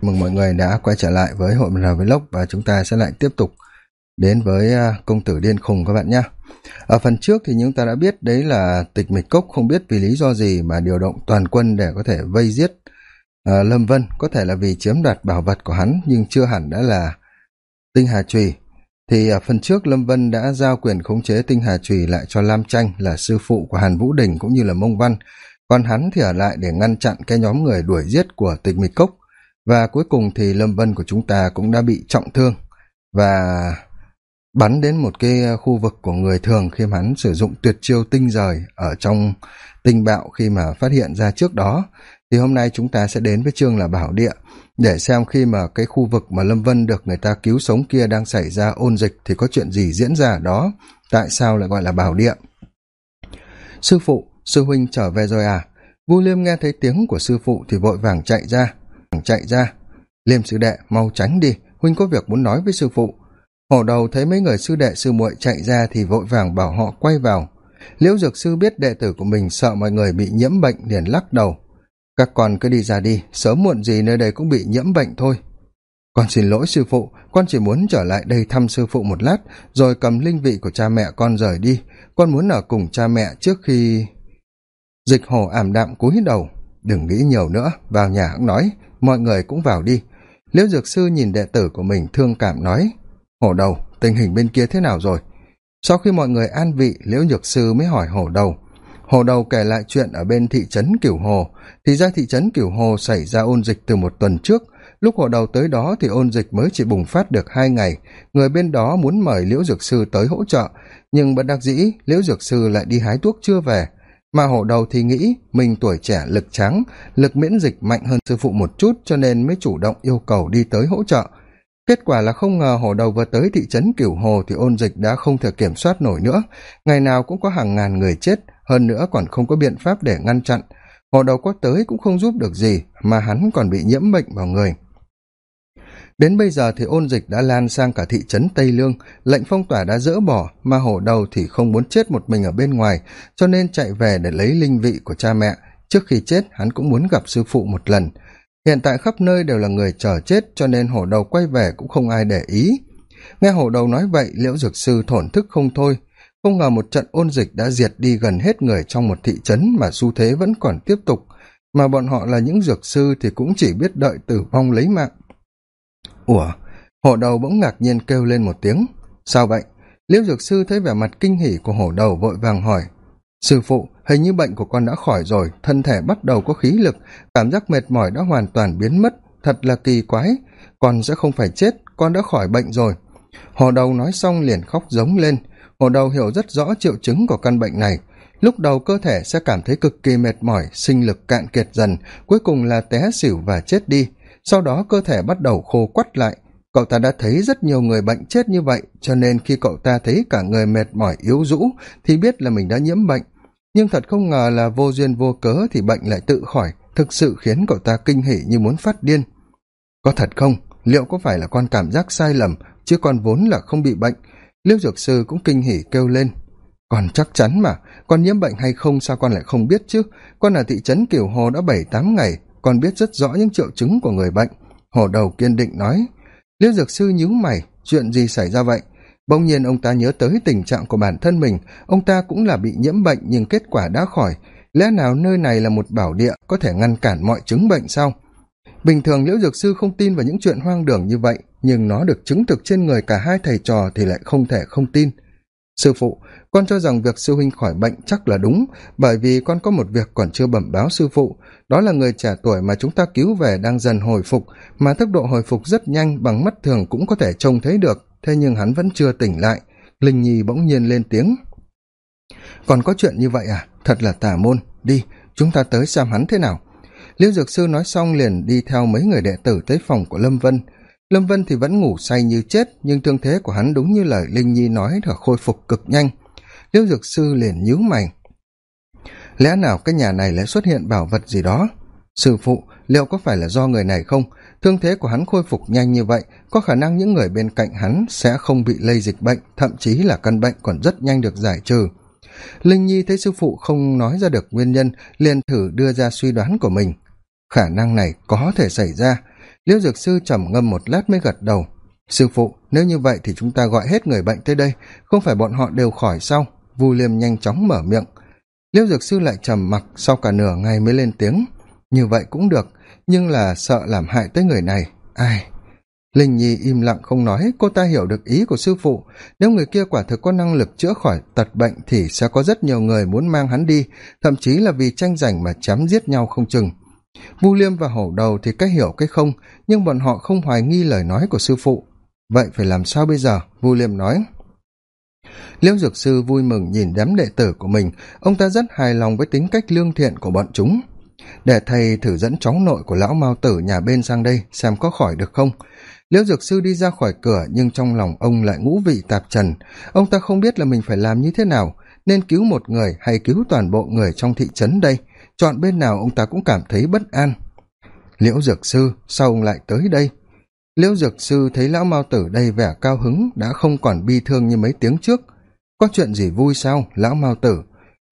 mừng mọi người đã quay trở lại với hội mờ vlog và chúng ta sẽ lại tiếp tục đến với à, công tử điên khùng các bạn nhé ở phần trước thì chúng ta đã biết đấy là tịch mịch cốc không biết vì lý do gì mà điều động toàn quân để có thể vây giết uh, lâm vân. Có thể là vì chiếm đoạt bảo vật của hắn nhưng chưa hẳn đã là tinh hà trùy thì ở phần trước lâm vân đã giao quyền khống chế tinh hà trùy lại cho lam tranh là sư phụ của hàn vũ đình cũng như là mông văn. Còn hắn thì ở lại để ngăn chặn cái nhóm người đuổi giết của tịch mịch cốc và cuối cùng thì lâm vân của chúng ta cũng đã bị trọng thương và bắn đến một cái khu vực của người thường khi mà hắn sử dụng tuyệt chiêu tinh rời ở trong tinh bạo khi mà phát hiện ra trước đó. Thì hôm nay chúng ta sẽ đến với chương là bảo địa để xem khi mà cái khu vực mà lâm vân được người ta cứu sống kia đang xảy ra ôn dịch thì có chuyện gì diễn ra ở đó. Tại sao lại gọi là bảo địa? Sư phụ, sư huynh trở về rồi à? Vu liêm nghe thấy tiếng của sư phụ thì vội vàng chạy ra chạy ra. Liêm sư đệ, mau tránh đi, huynh có việc muốn nói với sư phụ. Hổ đầu thấy mấy người sư đệ, sư muội chạy ra thì vội vàng bảo họ quay vào. Liễu dược sư biết đệ tử của mình sợ mọi người bị nhiễm bệnh liền lắc đầu. Các con cứ đi ra đi, sớm muộn gì nơi đây cũng bị nhiễm bệnh thôi. Con xin lỗi sư phụ, con chỉ muốn trở lại đây thăm sư phụ một lát, rồi cầm linh vị của cha mẹ con rời đi. Con muốn ở cùng cha mẹ trước khi dịch hồ ảm đạm cúi đầu. Đừng nghĩ nhiều nữa, vào nhà cũng nói mọi người cũng vào đi. Liễu dược sư nhìn đệ tử của mình thương cảm nói, hổ đầu, tình hình bên kia thế nào rồi? Sau khi mọi người an vị, liễu nhược sư mới hỏi hổ đầu. Hổ đầu kể lại chuyện ở bên thị trấn cửu hồ. Thì ra thị trấn cửu hồ xảy ra ôn dịch từ một tuần trước. Lúc hổ đầu tới đó thì ôn dịch mới chỉ bùng phát được hai ngày. Người bên đó muốn mời liễu dược sư tới hỗ trợ. Nhưng bất đắc dĩ, liễu dược sư lại đi hái thuốc chưa về mà hổ đầu thì nghĩ mình tuổi trẻ lực trắng lực miễn dịch mạnh hơn sư phụ một chút cho nên mới chủ động yêu cầu đi tới hỗ trợ. Kết quả là không ngờ hổ đầu vừa tới thị trấn cửu hồ thì ôn dịch đã không thể kiểm soát nổi nữa. Ngày nào cũng có hàng ngàn người chết, hơn nữa còn không có biện pháp để ngăn chặn. Hổ đầu có tới cũng không giúp được gì, mà hắn còn bị nhiễm bệnh vào người đến bây giờ thì ôn dịch đã lan sang cả thị trấn tây lương. Lệnh phong tỏa đã dỡ bỏ, mà hổ đầu thì không muốn chết một mình ở bên ngoài, cho nên chạy về để lấy linh vị của cha mẹ. Trước khi chết, hắn cũng muốn gặp sư phụ một lần. Hiện tại khắp nơi đều là người chờ chết, cho nên hổ đầu quay về cũng không ai để ý. Nghe hổ đầu nói vậy, liễu dược sư thổn thức không thôi. Không ngờ một trận ôn dịch đã diệt đi gần hết người trong một thị trấn mà xu thế vẫn còn tiếp tục. Mà bọn họ là những dược sư thì cũng chỉ biết đợi tử vong lấy mạng ủa? Hổ đầu bỗng ngạc nhiên kêu lên một tiếng. Sao vậy? Liễu dược sư thấy vẻ mặt kinh hỉ của hổ đầu vội vàng hỏi. Sư phụ, hình như bệnh của con đã khỏi rồi, thân thể bắt đầu có khí lực, cảm giác mệt mỏi đã hoàn toàn biến mất, thật là kỳ quái. Con sẽ không phải chết, con đã khỏi bệnh rồi. Hồ đầu nói xong liền khóc giống lên. Hồ đầu hiểu rất rõ triệu chứng của căn bệnh này. Lúc đầu cơ thể sẽ cảm thấy cực kỳ mệt mỏi, sinh lực cạn kiệt dần, cuối cùng là té xỉu và chết đi sau đó cơ thể bắt đầu khô quắt lại. Cậu ta đã thấy rất nhiều người bệnh chết như vậy, cho nên khi cậu ta thấy cả người mệt mỏi, yếu rũ thì biết là mình đã nhiễm bệnh. Nhưng thật không ngờ là vô duyên vô cớ thì bệnh lại tự khỏi, thực sự khiến cậu ta kinh hỉ như muốn phát điên. Có thật không? Liệu có phải là con cảm giác sai lầm, chứ con vốn là không bị bệnh? Liêu dược sư cũng kinh hỉ kêu lên. Còn chắc chắn mà, con nhiễm bệnh hay không sao con lại không biết chứ? Con ở thị trấn kiểu hồ đã bảy tám ngày con biết rất rõ những triệu chứng của người bệnh. Hổ đầu kiên định nói, liêu dược sư nhíu mày, chuyện gì xảy ra vậy? Bỗng nhiên ông ta nhớ tới tình trạng của bản thân mình. Ông ta cũng là bị nhiễm bệnh nhưng kết quả đã khỏi. Lẽ nào nơi này là một bảo địa có thể ngăn cản mọi chứng bệnh sao? Bình thường liễu dược sư không tin vào những chuyện hoang đường như vậy, nhưng nó được chứng thực trên người cả hai thầy trò thì lại không thể không tin sư phụ, con cho rằng việc sư huynh khỏi bệnh chắc là đúng, bởi vì con có một việc còn chưa bẩm báo sư phụ. Đó là người trẻ tuổi mà chúng ta cứu về đang dần hồi phục, mà tốc độ hồi phục rất nhanh, bằng mắt thường cũng có thể trông thấy được, thế nhưng hắn vẫn chưa tỉnh lại. Linh nhi bỗng nhiên lên tiếng. Còn có chuyện như vậy à? Thật là tà môn. Đi, chúng ta tới xem hắn thế nào. Liêu dược sư nói xong liền đi theo mấy người đệ tử tới phòng của lâm vân lâm vân thì vẫn ngủ say như chết, nhưng thương thế của hắn đúng như lời linh nhi nói là khôi phục cực nhanh. Liêu dược sư liền nhíu mày. Lẽ nào cái nhà này lại xuất hiện bảo vật gì đó? Sư phụ, liệu có phải là do người này không? Thương thế của hắn khôi phục nhanh như vậy, có khả năng những người bên cạnh hắn sẽ không bị lây dịch bệnh, thậm chí là căn bệnh còn rất nhanh được giải trừ. Linh nhi thấy sư phụ không nói ra được nguyên nhân, liền thử đưa ra suy đoán của mình. Khả năng này có thể xảy ra liễu dược sư trầm ngâm một lát mới gật đầu. Sư phụ, nếu như vậy thì chúng ta gọi hết người bệnh tới đây, không phải bọn họ đều khỏi sao vu liêm nhanh chóng mở miệng. Liễu dược sư lại trầm mặc sau cả nửa ngày mới lên tiếng. Như vậy cũng được, nhưng là sợ làm hại tới người này. Ai? Linh nhi im lặng không nói, cô ta hiểu được ý của sư phụ. Nếu người kia quả thực có năng lực chữa khỏi tật bệnh thì sẽ có rất nhiều người muốn mang hắn đi, thậm chí là vì tranh giành mà chém giết nhau không chừng vu liêm và hổ đầu thì cách hiểu cái không, nhưng bọn họ không hoài nghi lời nói của sư phụ. Vậy phải làm sao bây giờ? Vu liêm nói. Liễu dược sư vui mừng nhìn đám đệ tử của mình. Ông ta rất hài lòng với tính cách lương thiện của bọn chúng. Để thầy thử dẫn cháu nội của lão mao tử nhà bên sang đây xem có khỏi được không. Liễu dược sư đi ra khỏi cửa, nhưng trong lòng ông lại ngũ vị tạp trần. Ông ta không biết là mình phải làm như thế nào, nên cứu một người hay cứu toàn bộ người trong thị trấn đây chọn bên nào ông ta cũng cảm thấy bất an. Liễu dược sư, sao ông lại tới đây? Liễu dược sư thấy lão mao tử đây vẻ cao hứng, đã không còn bi thương như mấy tiếng trước. Có chuyện gì vui sao, lão mao tử?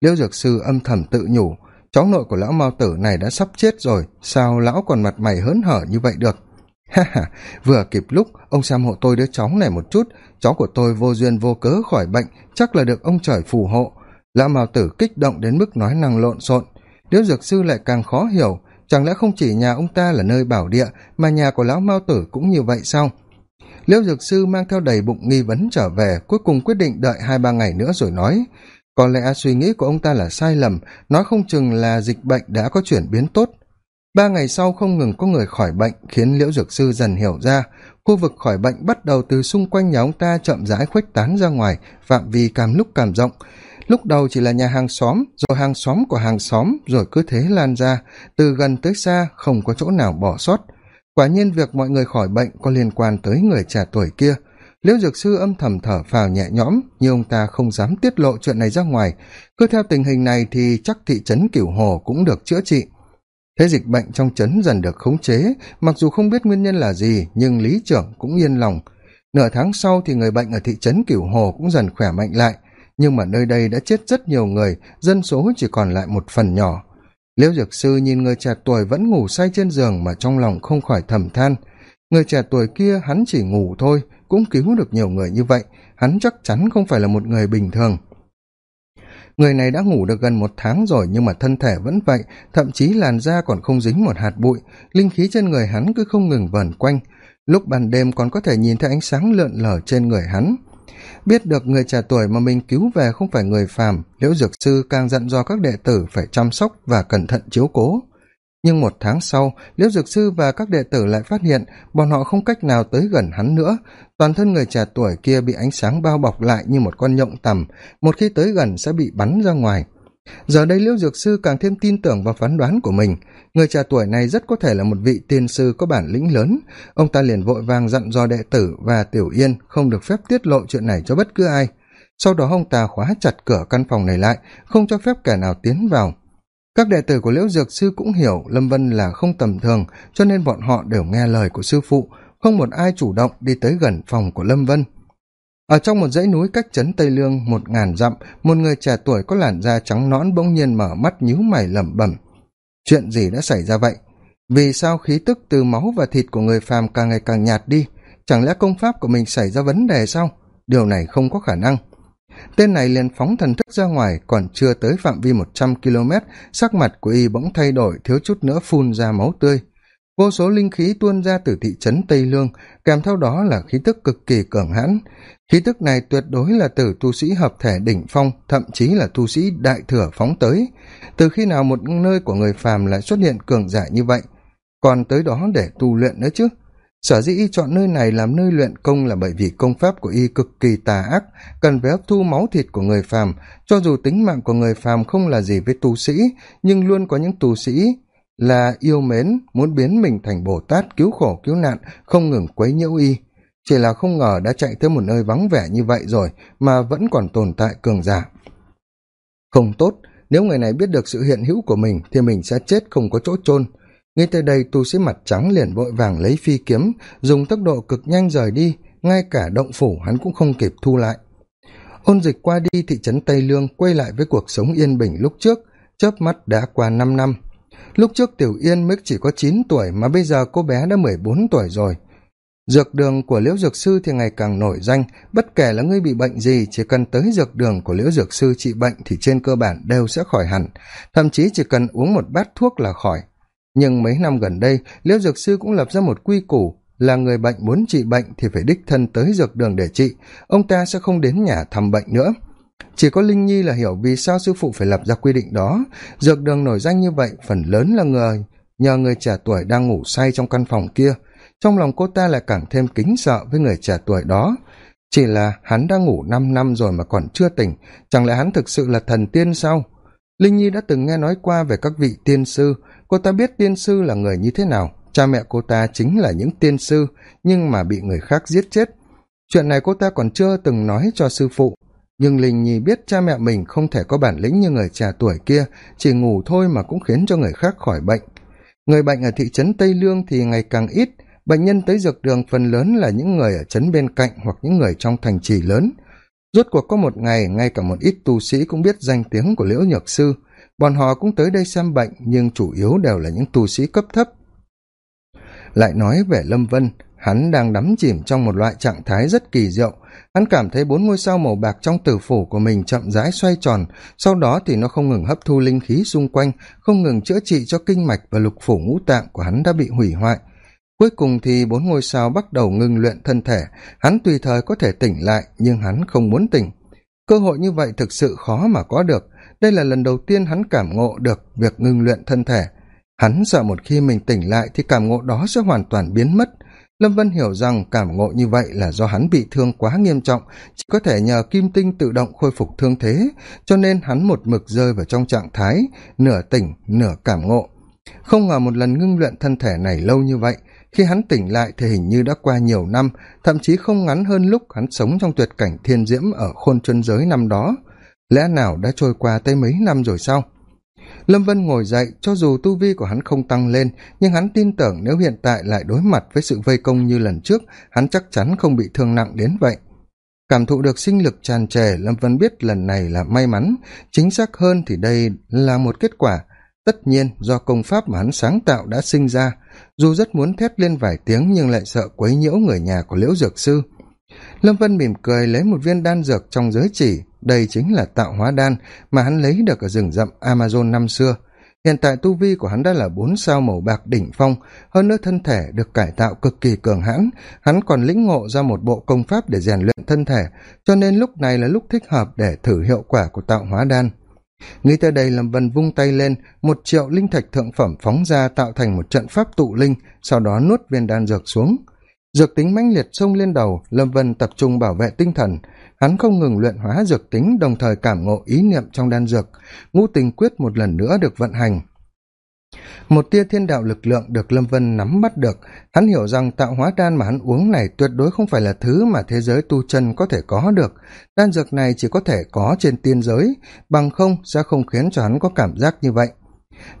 Liễu dược sư âm thầm tự nhủ, cháu nội của lão mao tử này đã sắp chết rồi, sao lão còn mặt mày hớn hở như vậy được? Ha ha, vừa kịp lúc, ông xem hộ tôi đứa cháu này một chút. Cháu của tôi vô duyên vô cớ khỏi bệnh, chắc là được ông trời phù hộ. Lão mao tử kích động đến mức nói năng lộn xộn liễu dược sư lại càng khó hiểu, chẳng lẽ không chỉ nhà ông ta là nơi bảo địa mà nhà của lão mao tử cũng như vậy sao? Liễu dược sư mang theo đầy bụng nghi vấn trở về, cuối cùng quyết định đợi hai ba ngày nữa rồi nói, có lẽ suy nghĩ của ông ta là sai lầm, nói không chừng là dịch bệnh đã có chuyển biến tốt. Ba ngày sau không ngừng có người khỏi bệnh khiến liễu dược sư dần hiểu ra, khu vực khỏi bệnh bắt đầu từ xung quanh nhà ông ta chậm rãi khuếch tán ra ngoài, phạm vi càng lúc càng rộng lúc đầu chỉ là nhà hàng xóm, rồi hàng xóm của hàng xóm, rồi cứ thế lan ra, từ gần tới xa, không có chỗ nào bỏ sót. Quả nhiên việc mọi người khỏi bệnh có liên quan tới người trẻ tuổi kia. Liễu dược sư âm thầm thở phào nhẹ nhõm, nhưng ông ta không dám tiết lộ chuyện này ra ngoài. Cứ theo tình hình này thì chắc thị trấn cửu hồ cũng được chữa trị. Thế dịch bệnh trong trấn dần được khống chế, mặc dù không biết nguyên nhân là gì, nhưng lý trưởng cũng yên lòng. Nửa tháng sau thì người bệnh ở thị trấn cửu hồ cũng dần khỏe mạnh lại nhưng mà nơi đây đã chết rất nhiều người, dân số chỉ còn lại một phần nhỏ. Liễu dược sư nhìn người trẻ tuổi vẫn ngủ say trên giường mà trong lòng không khỏi thầm than. Người trẻ tuổi kia hắn chỉ ngủ thôi, cũng cứu được nhiều người như vậy, hắn chắc chắn không phải là một người bình thường. Người này đã ngủ được gần một tháng rồi nhưng mà thân thể vẫn vậy, thậm chí làn da còn không dính một hạt bụi, linh khí trên người hắn cứ không ngừng vẩn quanh. Lúc ban đêm còn có thể nhìn thấy ánh sáng lượn lở trên người hắn biết được người trẻ tuổi mà mình cứu về không phải người phàm, liễu dược sư càng dặn dò các đệ tử phải chăm sóc và cẩn thận chiếu cố. Nhưng một tháng sau, liễu dược sư và các đệ tử lại phát hiện bọn họ không cách nào tới gần hắn nữa. Toàn thân người trẻ tuổi kia bị ánh sáng bao bọc lại như một con nhộng tằm, một khi tới gần sẽ bị bắn ra ngoài giờ đây liễu dược sư càng thêm tin tưởng vào phán đoán của mình. Người trẻ tuổi này rất có thể là một vị tiên sư có bản lĩnh lớn. Ông ta liền vội vàng dặn dò đệ tử và tiểu yên không được phép tiết lộ chuyện này cho bất cứ ai. Sau đó ông ta khóa chặt cửa căn phòng này lại, không cho phép kẻ nào tiến vào. Các đệ tử của liễu dược sư cũng hiểu lâm vân là không tầm thường, cho nên bọn họ đều nghe lời của sư phụ, không một ai chủ động đi tới gần phòng của lâm vân ở trong một dãy núi cách trấn tây lương một ngàn dặm, một người trẻ tuổi có làn da trắng nõn bỗng nhiên mở mắt nhíu mày lẩm bẩm. Chuyện gì đã xảy ra vậy? Vì sao khí tức từ máu và thịt của người phàm càng ngày càng nhạt đi? Chẳng lẽ công pháp của mình xảy ra vấn đề sao? Điều này không có khả năng. Tên này liền phóng thần thức ra ngoài, còn chưa tới phạm vi một trăm km sắc mặt của y bỗng thay đổi, thiếu chút nữa phun ra máu tươi vô số linh khí tuôn ra từ thị trấn tây lương, kèm theo đó là khí tức cực kỳ cường hãn. Khí tức này tuyệt đối là từ tu sĩ hợp thể đỉnh phong, thậm chí là tu sĩ đại thừa phóng tới. Từ khi nào một nơi của người phàm lại xuất hiện cường giả như vậy? Còn tới đó để tu luyện nữa chứ? Sở dĩ y chọn nơi này làm nơi luyện công là bởi vì công pháp của y cực kỳ tà ác, cần phải hấp thu máu thịt của người phàm. Cho dù tính mạng của người phàm không là gì với tu sĩ, nhưng luôn có những tu sĩ là yêu mến, muốn biến mình thành bồ tát cứu khổ, cứu nạn, không ngừng quấy nhiễu y. Chỉ là không ngờ đã chạy tới một nơi vắng vẻ như vậy rồi, mà vẫn còn tồn tại cường giả. Không tốt, nếu người này biết được sự hiện hữu của mình, thì mình sẽ chết không có chỗ chôn. Ngay tới đây, tu sĩ mặt trắng liền vội vàng lấy phi kiếm, dùng tốc độ cực nhanh rời đi, ngay cả động phủ hắn cũng không kịp thu lại. Ôn dịch qua đi thị trấn tây lương, quay lại với cuộc sống yên bình lúc trước, chớp mắt đã qua năm năm lúc trước tiểu yên mới chỉ có chín tuổi mà bây giờ cô bé đã mười bốn tuổi rồi. Dược đường của liễu dược sư thì ngày càng nổi danh, bất kể là ngươi bị bệnh gì, chỉ cần tới dược đường của liễu dược sư trị bệnh thì trên cơ bản đều sẽ khỏi hẳn, thậm chí chỉ cần uống một bát thuốc là khỏi. Nhưng mấy năm gần đây, liễu dược sư cũng lập ra một quy củ là người bệnh muốn trị bệnh thì phải đích thân tới dược đường để trị, ông ta sẽ không đến nhà thăm bệnh nữa chỉ có linh nhi là hiểu vì sao sư phụ phải lập ra quy định đó. Dược đường nổi danh như vậy, phần lớn là người, nhờ người trẻ tuổi đang ngủ say trong căn phòng kia. Trong lòng cô ta lại càng thêm kính sợ với người trẻ tuổi đó. Chỉ là hắn đã ngủ năm năm rồi mà còn chưa tỉnh, chẳng lẽ hắn thực sự là thần tiên sao? Linh nhi đã từng nghe nói qua về các vị tiên sư. Cô ta biết tiên sư là người như thế nào. Cha mẹ cô ta chính là những tiên sư, nhưng mà bị người khác giết chết. Chuyện này cô ta còn chưa từng nói cho sư phụ nhưng linh nhi biết cha mẹ mình không thể có bản lĩnh như người trẻ tuổi kia, chỉ ngủ thôi mà cũng khiến cho người khác khỏi bệnh. Người bệnh ở thị trấn tây lương thì ngày càng ít, bệnh nhân tới dược đường phần lớn là những người ở trấn bên cạnh hoặc những người trong thành trì lớn. Rốt cuộc có một ngày, ngay cả một ít tu sĩ cũng biết danh tiếng của liễu nhược sư. Bọn họ cũng tới đây xem bệnh, nhưng chủ yếu đều là những tu sĩ cấp thấp. Lại nói về lâm vân hắn đang đắm chìm trong một loại trạng thái rất kỳ diệu. Hắn cảm thấy bốn ngôi sao màu bạc trong tử phủ của mình chậm rãi xoay tròn, sau đó thì nó không ngừng hấp thu linh khí xung quanh, không ngừng chữa trị cho kinh mạch và lục phủ ngũ tạng của hắn đã bị hủy hoại. Cuối cùng thì bốn ngôi sao bắt đầu ngừng luyện thân thể. Hắn tùy thời có thể tỉnh lại, nhưng hắn không muốn tỉnh. Cơ hội như vậy thực sự khó mà có được. Đây là lần đầu tiên hắn cảm ngộ được việc ngừng luyện thân thể. Hắn sợ một khi mình tỉnh lại thì cảm ngộ đó sẽ hoàn toàn biến mất lâm vân hiểu rằng cảm ngộ như vậy là do hắn bị thương quá nghiêm trọng, chỉ có thể nhờ kim tinh tự động khôi phục thương thế, cho nên hắn một mực rơi vào trong trạng thái nửa tỉnh, nửa cảm ngộ. Không ngờ một lần ngưng luyện thân thể này lâu như vậy, khi hắn tỉnh lại thì hình như đã qua nhiều năm, thậm chí không ngắn hơn lúc hắn sống trong tuyệt cảnh thiên diễm ở khôn chân giới năm đó. Lẽ nào đã trôi qua tới mấy năm rồi sao? Lâm vân ngồi dậy, cho dù tu vi của hắn không tăng lên, nhưng hắn tin tưởng nếu hiện tại lại đối mặt với sự vây công như lần trước, hắn chắc chắn không bị thương nặng đến vậy. Cảm thụ được sinh lực tràn trề, lâm vân biết lần này là may mắn. Chính xác hơn thì đây là một kết quả. Tất nhiên, do công pháp mà hắn sáng tạo đã sinh ra. Dù rất muốn thét lên vài tiếng nhưng lại sợ quấy nhiễu người nhà của liễu dược sư. Lâm vân mỉm cười lấy một viên đan dược trong giới chỉ đây chính là tạo hóa đan mà hắn lấy được ở rừng rậm amazon năm xưa. Hiện tại tu vi của hắn đã là bốn sao màu bạc đỉnh phong, hơn nữa thân thể được cải tạo cực kỳ cường hãn. Hắn còn lĩnh ngộ ra một bộ công pháp để rèn luyện thân thể, cho nên lúc này là lúc thích hợp để thử hiệu quả của tạo hóa đan. Nghĩ tới đây, lâm vân vung tay lên, một triệu linh thạch thượng phẩm phóng ra tạo thành một trận pháp tụ linh, sau đó nuốt viên đan dược xuống dược tính mãnh liệt xông lên đầu, lâm vân tập trung bảo vệ tinh thần. Hắn không ngừng luyện hóa dược tính, đồng thời cảm ngộ ý niệm trong đan dược. Ngũ tình quyết một lần nữa được vận hành. Một tia thiên đạo lực lượng được lâm vân nắm bắt được. Hắn hiểu rằng tạo hóa đan mà hắn uống này tuyệt đối không phải là thứ mà thế giới tu chân có thể có được. Đan dược này chỉ có thể có trên tiên giới, bằng không sẽ không khiến cho hắn có cảm giác như vậy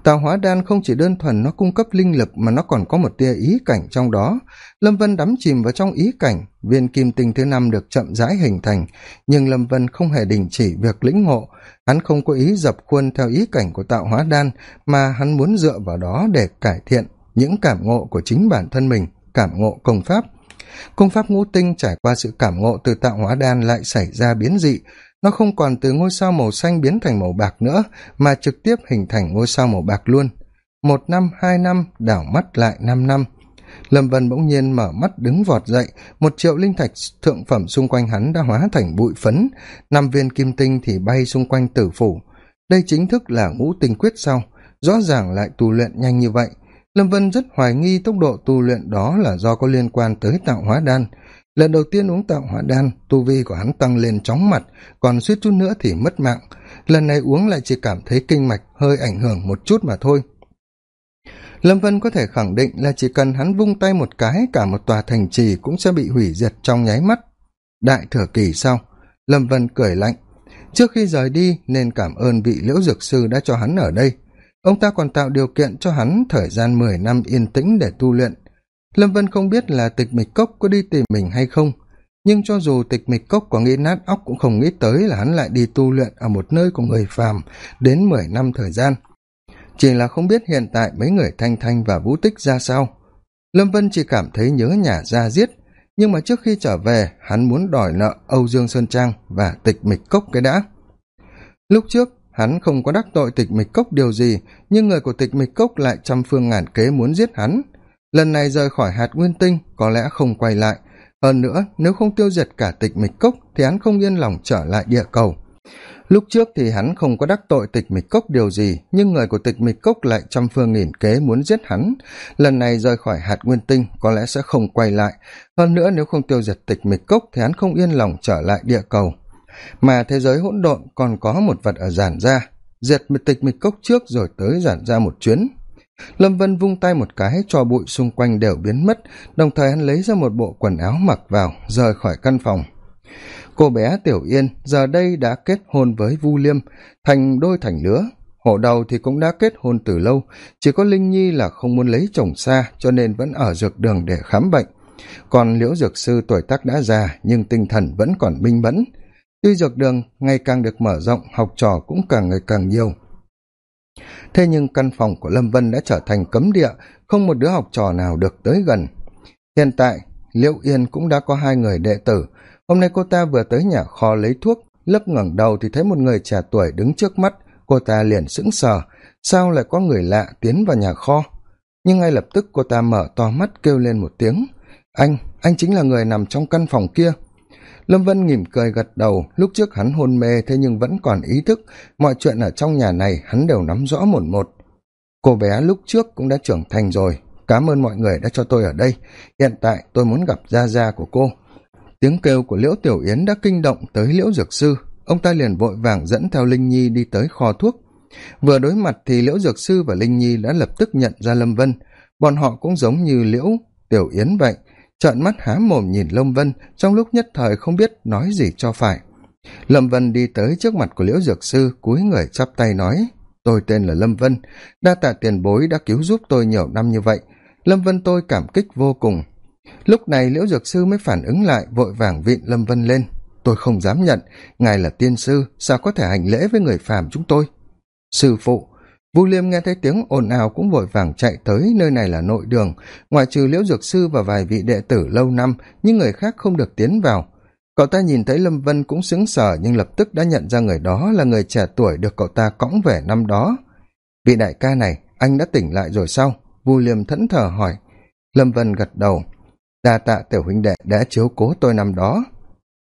tạo hóa đan không chỉ đơn thuần nó cung cấp linh lực mà nó còn có một tia ý cảnh trong đó. Lâm vân đắm chìm vào trong ý cảnh, viên kim tinh thứ năm được chậm rãi hình thành, nhưng lâm vân không hề đình chỉ việc lĩnh ngộ. Hắn không có ý dập khuôn theo ý cảnh của tạo hóa đan, mà hắn muốn dựa vào đó để cải thiện những cảm ngộ của chính bản thân mình, cảm ngộ công pháp. Công pháp ngũ tinh trải qua sự cảm ngộ từ tạo hóa đan lại xảy ra biến dị nó không còn từ ngôi sao màu xanh biến thành màu bạc nữa, mà trực tiếp hình thành ngôi sao màu bạc luôn. Một năm, hai năm, đảo mắt lại năm năm. Lâm vân bỗng nhiên mở mắt đứng vọt dậy, một triệu linh thạch thượng phẩm xung quanh hắn đã hóa thành bụi phấn. Năm viên kim tinh thì bay xung quanh tử phủ. Đây chính thức là ngũ tinh quyết sau. Rõ ràng lại tu luyện nhanh như vậy. Lâm vân rất hoài nghi tốc độ tu luyện đó là do có liên quan tới tạo hóa đan lần đầu tiên uống tạo hỏa đan, tu vi của hắn tăng lên chóng mặt, còn suýt chút nữa thì mất mạng. Lần này uống lại chỉ cảm thấy kinh mạch hơi ảnh hưởng một chút mà thôi. Lâm vân có thể khẳng định là chỉ cần hắn vung tay một cái, cả một tòa thành trì cũng sẽ bị hủy diệt trong nháy mắt. Đại thừa kỳ sau, lâm vân cười lạnh. Trước khi rời đi, nên cảm ơn vị liễu dược sư đã cho hắn ở đây. Ông ta còn tạo điều kiện cho hắn thời gian mười năm yên tĩnh để tu luyện lâm vân không biết là tịch mịch cốc có đi tìm mình hay không, nhưng cho dù tịch mịch cốc có nghĩ nát óc cũng không nghĩ tới là hắn lại đi tu luyện ở một nơi của người phàm đến mười năm thời gian. Chỉ là không biết hiện tại mấy người thanh thanh và vũ tích ra sao. Lâm vân chỉ cảm thấy nhớ nhà ra giết, nhưng mà trước khi trở về, hắn muốn đòi nợ âu dương sơn trang và tịch mịch cốc cái đã. Lúc trước, hắn không có đắc tội tịch mịch cốc điều gì, nhưng người của tịch mịch cốc lại trăm phương ngàn kế muốn giết hắn lần này rời khỏi hạt nguyên tinh có lẽ không quay lại. Hơn nữa, nếu không tiêu diệt cả tịch mịch cốc thì hắn không yên lòng trở lại địa cầu. Lúc trước thì hắn không có đắc tội tịch mịch cốc điều gì, nhưng người của tịch mịch cốc lại trăm phương nghìn kế muốn giết hắn. Lần này rời khỏi hạt nguyên tinh có lẽ sẽ không quay lại. Hơn nữa, nếu không tiêu diệt tịch mịch cốc thì hắn không yên lòng trở lại địa cầu. Mà thế giới hỗn độn còn có một vật ở giản ra. Diệt tịch mịch cốc trước rồi tới giản ra một chuyến lâm vân vung tay một cái cho bụi xung quanh đều biến mất, đồng thời hắn lấy ra một bộ quần áo mặc vào, rời khỏi căn phòng. Cô bé tiểu yên giờ đây đã kết hôn với vu liêm, thành đôi thành lứa. Hổ đầu thì cũng đã kết hôn từ lâu, chỉ có linh nhi là không muốn lấy chồng xa, cho nên vẫn ở dược đường để khám bệnh. Còn liễu dược sư tuổi tác đã già, nhưng tinh thần vẫn còn minh mẫn. Tuy dược đường ngày càng được mở rộng, học trò cũng càng ngày càng nhiều thế nhưng căn phòng của lâm vân đã trở thành cấm địa, không một đứa học trò nào được tới gần. Hiện tại, liễu yên cũng đã có hai người đệ tử. Hôm nay cô ta vừa tới nhà kho lấy thuốc, lấp ngẩng đầu thì thấy một người trẻ tuổi đứng trước mắt. Cô ta liền sững sờ, sao lại có người lạ tiến vào nhà kho? Nhưng ngay lập tức cô ta mở to mắt kêu lên một tiếng. Anh anh chính là người nằm trong căn phòng kia lâm vân mỉm cười gật đầu. Lúc trước hắn hôn mê, thế nhưng vẫn còn ý thức. Mọi chuyện ở trong nhà này hắn đều nắm rõ một một. Cô bé lúc trước cũng đã trưởng thành rồi. Cảm ơn mọi người đã cho tôi ở đây. Hiện tại tôi muốn gặp gia gia của cô. Tiếng kêu của liễu tiểu yến đã kinh động tới liễu dược sư. Ông ta liền vội vàng dẫn theo linh nhi đi tới kho thuốc. Vừa đối mặt thì liễu dược sư và linh nhi đã lập tức nhận ra lâm vân. Bọn họ cũng giống như liễu tiểu yến vậy trợn mắt há mồm nhìn lâm vân, trong lúc nhất thời không biết nói gì cho phải. Lâm vân đi tới trước mặt của liễu dược sư, cúi người chắp tay nói, tôi tên là lâm vân, đa tạ tiền bối đã cứu giúp tôi nhiều năm như vậy. Lâm vân tôi cảm kích vô cùng. Lúc này liễu dược sư mới phản ứng lại, vội vàng vịn lâm vân lên, tôi không dám nhận, ngài là tiên sư, sao có thể hành lễ với người phàm chúng tôi? Sư phụ vu liêm nghe thấy tiếng ồn ào cũng vội vàng chạy tới, nơi này là nội đường. Ngoại trừ liễu dược sư và vài vị đệ tử lâu năm nhưng người khác không được tiến vào. Cậu ta nhìn thấy lâm vân cũng xứng sở nhưng lập tức đã nhận ra người đó là người trẻ tuổi được cậu ta cõng về năm đó. Vị đại ca này, anh đã tỉnh lại rồi sao? Vu liêm thẫn thờ hỏi. Lâm vân gật đầu. Đa tạ tiểu huynh đệ đã chiếu cố tôi năm đó.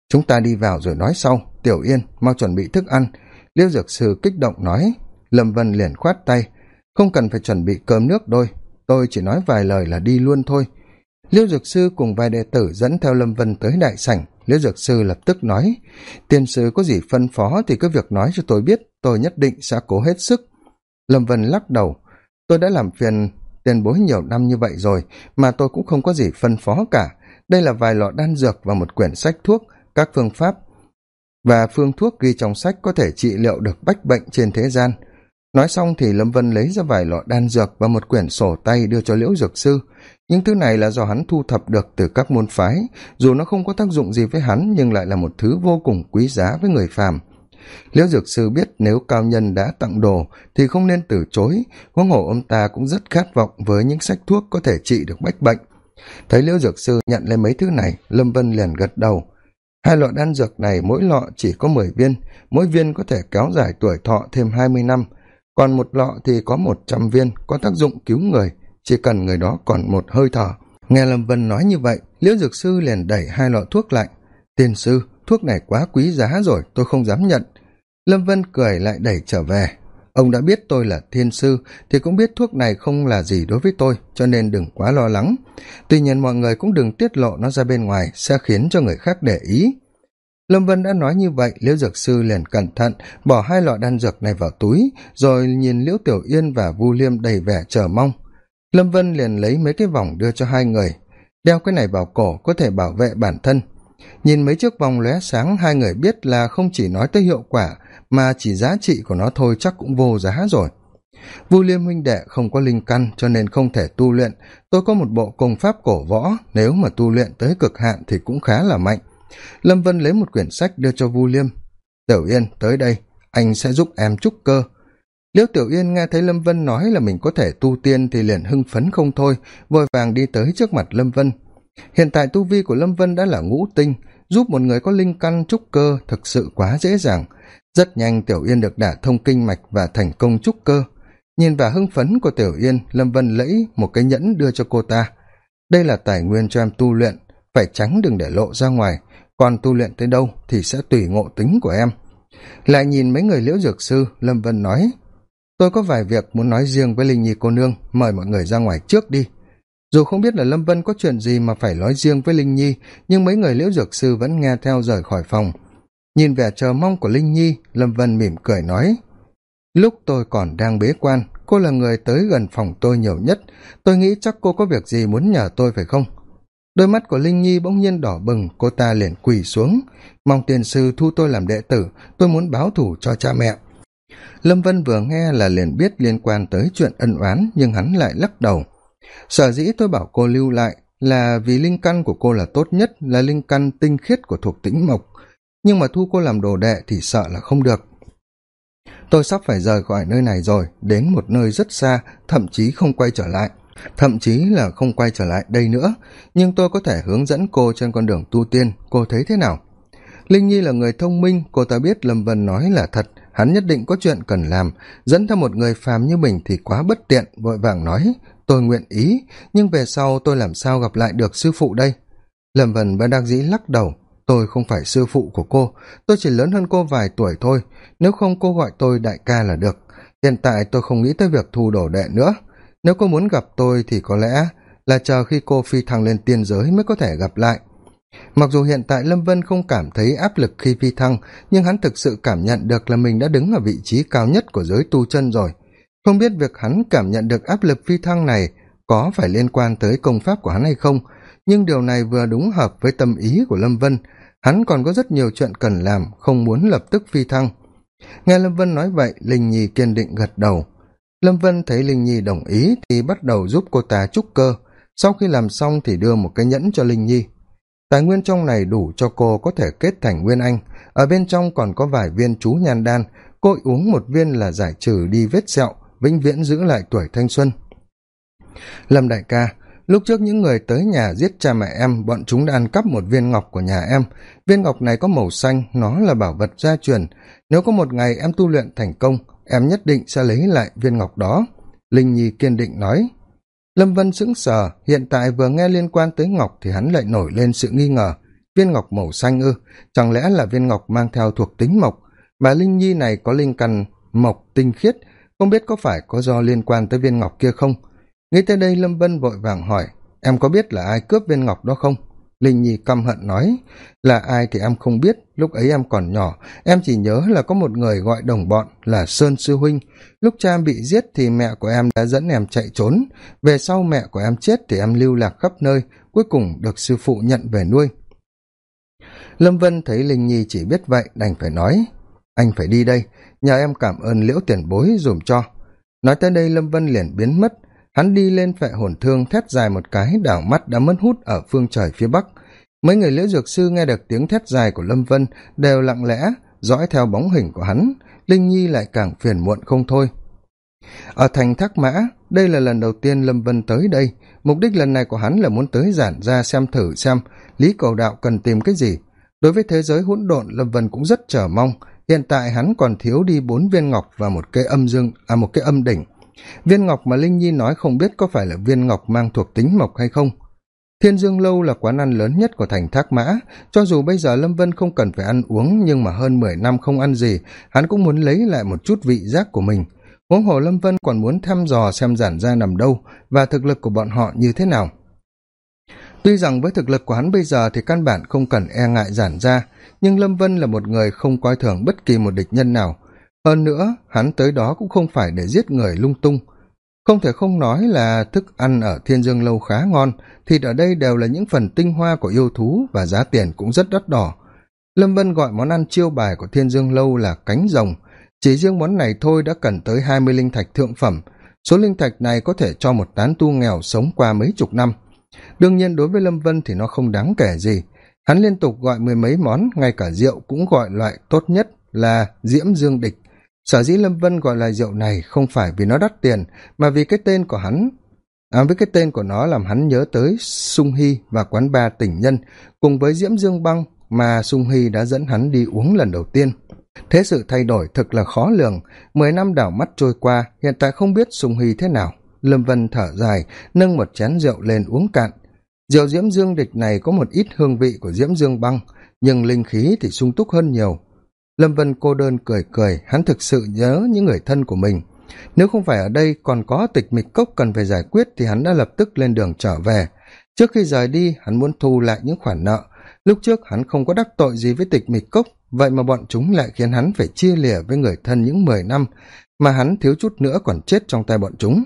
Chúng ta đi vào rồi nói sau. Tiểu yên, mau chuẩn bị thức ăn. Liêu dược sư kích động nói lâm vân liền khoát tay, không cần phải chuẩn bị cơm nước đôi, tôi chỉ nói vài lời là đi luôn thôi. Liêu dược sư cùng vài đệ tử dẫn theo lâm vân tới đại sảnh. Liêu dược sư lập tức nói, tiên sư có gì phân phó thì cứ việc nói cho tôi biết, tôi nhất định sẽ cố hết sức. Lâm vân lắc đầu, tôi đã làm phiền tiền bối nhiều năm như vậy rồi, mà tôi cũng không có gì phân phó cả. Đây là vài lọ đan dược và một quyển sách thuốc, các phương pháp và phương thuốc ghi trong sách có thể trị liệu được bách bệnh trên thế gian nói xong thì lâm vân lấy ra vài lọ đan dược và một quyển sổ tay đưa cho liễu dược sư. Những thứ này là do hắn thu thập được từ các môn phái. Dù nó không có tác dụng gì với hắn, nhưng lại là một thứ vô cùng quý giá với người phàm. Liễu dược sư biết nếu cao nhân đã tặng đồ thì không nên từ chối. Huống hồ ông ta cũng rất khát vọng với những sách thuốc có thể trị được bách bệnh. Thấy liễu dược sư nhận lấy mấy thứ này, lâm vân liền gật đầu. Hai lọ đan dược này mỗi lọ chỉ có mười viên. Mỗi viên có thể kéo dài tuổi thọ thêm hai mươi năm còn một lọ thì có một trăm viên, có tác dụng cứu người, chỉ cần người đó còn một hơi thở. Nghe lâm vân nói như vậy, liễu dược sư liền đẩy hai lọ thuốc lạnh. tiên sư, thuốc này quá quý giá rồi, tôi không dám nhận. Lâm vân cười lại đẩy trở về. Ông đã biết tôi là thiên sư, thì cũng biết thuốc này không là gì đối với tôi, cho nên đừng quá lo lắng. Tuy nhiên mọi người cũng đừng tiết lộ nó ra bên ngoài, sẽ khiến cho người khác để ý lâm vân đã nói như vậy, liễu dược sư liền cẩn thận, bỏ hai lọ đan dược này vào túi, rồi nhìn liễu tiểu yên và vu liêm đầy vẻ chờ mong. Lâm vân liền lấy mấy cái vòng đưa cho hai người, đeo cái này vào cổ có thể bảo vệ bản thân. Nhìn mấy chiếc vòng lóe sáng, hai người biết là không chỉ nói tới hiệu quả, mà chỉ giá trị của nó thôi chắc cũng vô giá rồi. Vu liêm huynh đệ không có linh căn cho nên không thể tu luyện. Tôi có một bộ công pháp cổ võ, nếu mà tu luyện tới cực hạn thì cũng khá là mạnh lâm vân lấy một quyển sách đưa cho vu liêm. Tiểu yên, tới đây, anh sẽ giúp em trúc cơ. Liễu tiểu yên nghe thấy lâm vân nói là mình có thể tu tiên thì liền hưng phấn không thôi, vội vàng đi tới trước mặt lâm vân. Hiện tại tu vi của lâm vân đã là ngũ tinh, giúp một người có linh căn trúc cơ thực sự quá dễ dàng. Rất nhanh tiểu yên được đả thông kinh mạch và thành công trúc cơ. Nhìn vào hưng phấn của tiểu yên, lâm vân lẫy một cái nhẫn đưa cho cô ta. Đây là tài nguyên cho em tu luyện, phải tránh đừng để lộ ra ngoài còn tu luyện tới đâu thì sẽ tùy ngộ tính của em. Lại nhìn mấy người liễu dược sư, lâm vân nói, tôi có vài việc muốn nói riêng với linh nhi cô nương, mời mọi người ra ngoài trước đi. Dù không biết là lâm vân có chuyện gì mà phải nói riêng với linh nhi, nhưng mấy người liễu dược sư vẫn nghe theo rời khỏi phòng. Nhìn vẻ chờ mong của linh nhi, lâm vân mỉm cười nói, lúc tôi còn đang bế quan, cô là người tới gần phòng tôi nhiều nhất. Tôi nghĩ chắc cô có việc gì muốn nhờ tôi phải không? Đôi mắt của linh nhi bỗng nhiên đỏ bừng, cô ta liền quỳ xuống. Mong tiền sư thu tôi làm đệ tử, tôi muốn báo thù cho cha mẹ. Lâm vân vừa nghe là liền biết liên quan tới chuyện ân oán, nhưng hắn lại lắc đầu. Sở dĩ tôi bảo cô lưu lại là vì linh căn của cô là tốt nhất, là linh căn tinh khiết của thuộc tĩnh mộc. Nhưng mà thu cô làm đồ đệ thì sợ là không được. Tôi sắp phải rời khỏi nơi này rồi, đến một nơi rất xa, thậm chí không quay trở lại thậm chí là không quay trở lại đây nữa, nhưng tôi có thể hướng dẫn cô trên con đường tu tiên, cô thấy thế nào? Linh nhi là người thông minh, cô ta biết lâm vân nói là thật. Hắn nhất định có chuyện cần làm. Dẫn theo một người phàm như mình thì quá bất tiện, vội vàng nói, tôi nguyện ý, nhưng về sau tôi làm sao gặp lại được sư phụ đây? Lâm vân vẫn đang dĩ lắc đầu, tôi không phải sư phụ của cô, tôi chỉ lớn hơn cô vài tuổi thôi. Nếu không cô gọi tôi đại ca là được. Hiện tại tôi không nghĩ tới việc thu đồ đệ nữa nếu cô muốn gặp tôi thì có lẽ là chờ khi cô phi thăng lên tiên giới mới có thể gặp lại. Mặc dù hiện tại lâm vân không cảm thấy áp lực khi phi thăng, nhưng hắn thực sự cảm nhận được là mình đã đứng ở vị trí cao nhất của giới tu chân rồi. Không biết việc hắn cảm nhận được áp lực phi thăng này có phải liên quan tới công pháp của hắn hay không, nhưng điều này vừa đúng hợp với tâm ý của lâm vân. Hắn còn có rất nhiều chuyện cần làm, không muốn lập tức phi thăng. Nghe lâm vân nói vậy, linh nhi kiên định gật đầu lâm vân thấy linh nhi đồng ý thì bắt đầu giúp cô ta trúc cơ. Sau khi làm xong thì đưa một cái nhẫn cho linh nhi. Tài nguyên trong này đủ cho cô có thể kết thành nguyên anh. Ở bên trong còn có vài viên chú nhan đan. Cô uống một viên là giải trừ đi vết sẹo, vĩnh viễn giữ lại tuổi thanh xuân. Lâm đại ca, lúc trước những người tới nhà giết cha mẹ em, bọn chúng đã ăn cắp một viên ngọc của nhà em. Viên ngọc này có màu xanh, nó là bảo vật gia truyền. Nếu có một ngày em tu luyện thành công em nhất định sẽ lấy lại viên ngọc đó. Linh nhi kiên định nói. Lâm vân sững sờ, hiện tại vừa nghe liên quan tới ngọc thì hắn lại nổi lên sự nghi ngờ. Viên ngọc màu xanh ư, chẳng lẽ là viên ngọc mang theo thuộc tính mộc? Mà linh nhi này có linh căn mộc tinh khiết, không biết có phải có do liên quan tới viên ngọc kia không? Nghĩ tới đây lâm vân vội vàng hỏi, em có biết là ai cướp viên ngọc đó không? Linh nhi căm hận nói, là ai thì em không biết, lúc ấy em còn nhỏ, em chỉ nhớ là có một người gọi đồng bọn là sơn sư huynh. Lúc cha em bị giết thì mẹ của em đã dẫn em chạy trốn, về sau mẹ của em chết thì em lưu lạc khắp nơi, cuối cùng được sư phụ nhận về nuôi. Lâm vân thấy linh nhi chỉ biết vậy, đành phải nói, anh phải đi đây, nhờ em cảm ơn liễu tiền bối dùm cho. Nói tới đây lâm vân liền biến mất hắn đi lên phệ hồn thương, thét dài một cái, đảo mắt đã mất hút ở phương trời phía bắc. Mấy người liễu dược sư nghe được tiếng thét dài của lâm vân, đều lặng lẽ, dõi theo bóng hình của hắn. Linh nhi lại càng phiền muộn không thôi. Ở thành thác mã, đây là lần đầu tiên lâm vân tới đây. Mục đích lần này của hắn là muốn tới giản ra xem thử xem lý cầu đạo cần tìm cái gì. Đối với thế giới hỗn độn, lâm vân cũng rất chờ mong. Hiện tại hắn còn thiếu đi bốn viên ngọc và một cái âm dương à một cái âm đỉnh viên ngọc mà linh nhi nói không biết có phải là viên ngọc mang thuộc tính mộc hay không? Thiên dương lâu là quán ăn lớn nhất của thành thác mã. Cho dù bây giờ lâm vân không cần phải ăn uống, nhưng mà hơn mười năm không ăn gì, hắn cũng muốn lấy lại một chút vị giác của mình. Huống hồ lâm vân còn muốn thăm dò xem giản gia nằm đâu và thực lực của bọn họ như thế nào. Tuy rằng với thực lực của hắn bây giờ thì căn bản không cần e ngại giản gia, nhưng lâm vân là một người không coi thường bất kỳ một địch nhân nào hơn nữa, hắn tới đó cũng không phải để giết người lung tung. Không thể không nói là thức ăn ở thiên dương lâu khá ngon, thịt ở đây đều là những phần tinh hoa của yêu thú và giá tiền cũng rất đắt đỏ. Lâm vân gọi món ăn chiêu bài của thiên dương lâu là cánh rồng. Chỉ riêng món này thôi đã cần tới hai mươi linh thạch thượng phẩm. Số linh thạch này có thể cho một tán tu nghèo sống qua mấy chục năm. Đương nhiên đối với lâm vân thì nó không đáng kể gì. Hắn liên tục gọi mười mấy món, ngay cả rượu cũng gọi loại tốt nhất là diễm dương địch sở dĩ lâm vân gọi là rượu này không phải vì nó đắt tiền mà vì cái tên của hắn. À, với cái tên của nó làm hắn nhớ tới sung hy và quán ba tỉnh nhân cùng với diễm dương băng mà sung hy đã dẫn hắn đi uống lần đầu tiên. Thế sự thay đổi thực là khó lường. Mười năm đảo mắt trôi qua hiện tại không biết sung hy thế nào. Lâm vân thở dài nâng một chén rượu lên uống cạn. Rượu diễm dương địch này có một ít hương vị của diễm dương băng nhưng linh khí thì sung túc hơn nhiều lâm vân cô đơn cười cười, hắn thực sự nhớ những người thân của mình. Nếu không phải ở đây còn có tịch mịch cốc cần phải giải quyết thì hắn đã lập tức lên đường trở về. Trước khi rời đi, hắn muốn thu lại những khoản nợ. Lúc trước hắn không có đắc tội gì với tịch mịch cốc, vậy mà bọn chúng lại khiến hắn phải chia lìa với người thân những mười năm mà hắn thiếu chút nữa còn chết trong tay bọn chúng.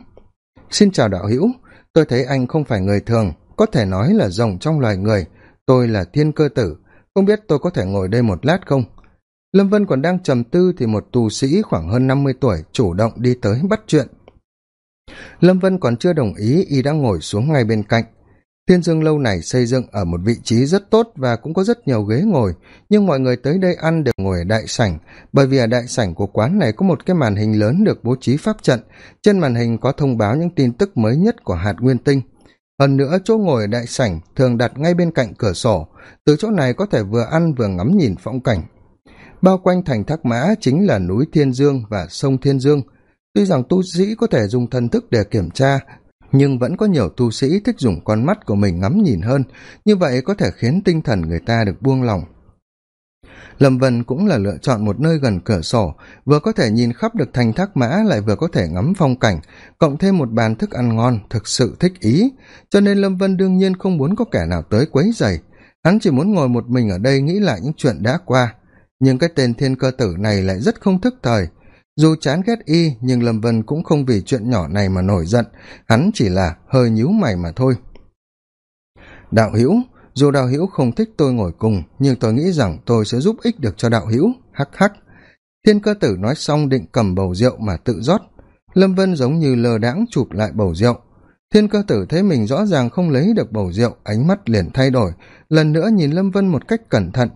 Xin chào đạo hữu, tôi thấy anh không phải người thường, có thể nói là rồng trong loài người. Tôi là thiên cơ tử, không biết tôi có thể ngồi đây một lát không? Lâm vân còn đang trầm tư thì một tù sĩ khoảng hơn năm mươi tuổi chủ động đi tới bắt chuyện. Lâm vân còn chưa đồng ý, y đã ngồi xuống ngay bên cạnh. Thiên dương lâu này xây dựng ở một vị trí rất tốt và cũng có rất nhiều ghế ngồi, nhưng mọi người tới đây ăn đều ngồi ở đại sảnh, bởi vì ở đại sảnh của quán này có một cái màn hình lớn được bố trí pháp trận. Trên màn hình có thông báo những tin tức mới nhất của hạt nguyên tinh. Hơn nữa, chỗ ngồi ở đại sảnh thường đặt ngay bên cạnh cửa sổ. Từ chỗ này có thể vừa ăn vừa ngắm nhìn phong cảnh bao quanh thành thác mã chính là núi thiên dương và sông thiên dương. Tuy rằng tu sĩ có thể dùng thần thức để kiểm tra, nhưng vẫn có nhiều tu sĩ thích dùng con mắt của mình ngắm nhìn hơn. Như vậy có thể khiến tinh thần người ta được buông lỏng. Lâm vân cũng là lựa chọn một nơi gần cửa sổ, vừa có thể nhìn khắp được thành thác mã, lại vừa có thể ngắm phong cảnh, cộng thêm một bàn thức ăn ngon, thực sự thích ý. Cho nên lâm vân đương nhiên không muốn có kẻ nào tới quấy dày hắn chỉ muốn ngồi một mình ở đây nghĩ lại những chuyện đã qua nhưng cái tên thiên cơ tử này lại rất không thức thời. Dù chán ghét y, nhưng lâm vân cũng không vì chuyện nhỏ này mà nổi giận. Hắn chỉ là hơi nhíu mày mà thôi. Đạo hữu, dù đạo hữu không thích tôi ngồi cùng, nhưng tôi nghĩ rằng tôi sẽ giúp ích được cho đạo hữu. Hắc hắc. Thiên cơ tử nói xong định cầm bầu rượu mà tự rót. Lâm vân giống như lơ đãng chụp lại bầu rượu. Thiên cơ tử thấy mình rõ ràng không lấy được bầu rượu, ánh mắt liền thay đổi. Lần nữa nhìn lâm vân một cách cẩn thận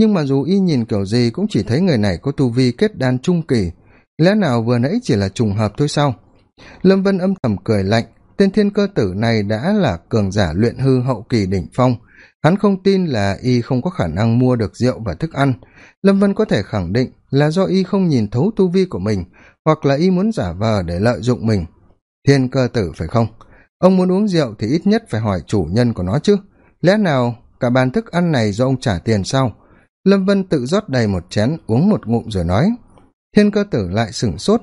nhưng mà dù y nhìn kiểu gì cũng chỉ thấy người này có tu vi kết đan trung kỳ. Lẽ nào vừa nãy chỉ là trùng hợp thôi sao? Lâm vân âm thầm cười lạnh, tên thiên cơ tử này đã là cường giả luyện hư hậu kỳ đỉnh phong. Hắn không tin là y không có khả năng mua được rượu và thức ăn. Lâm vân có thể khẳng định là do y không nhìn thấu tu vi của mình, hoặc là y muốn giả vờ để lợi dụng mình. Thiên cơ tử phải không? Ông muốn uống rượu thì ít nhất phải hỏi chủ nhân của nó chứ. Lẽ nào cả bàn thức ăn này do ông trả tiền sao? Lâm vân tự rót đầy một chén, uống một ngụm rồi nói, thiên cơ tử lại sửng sốt.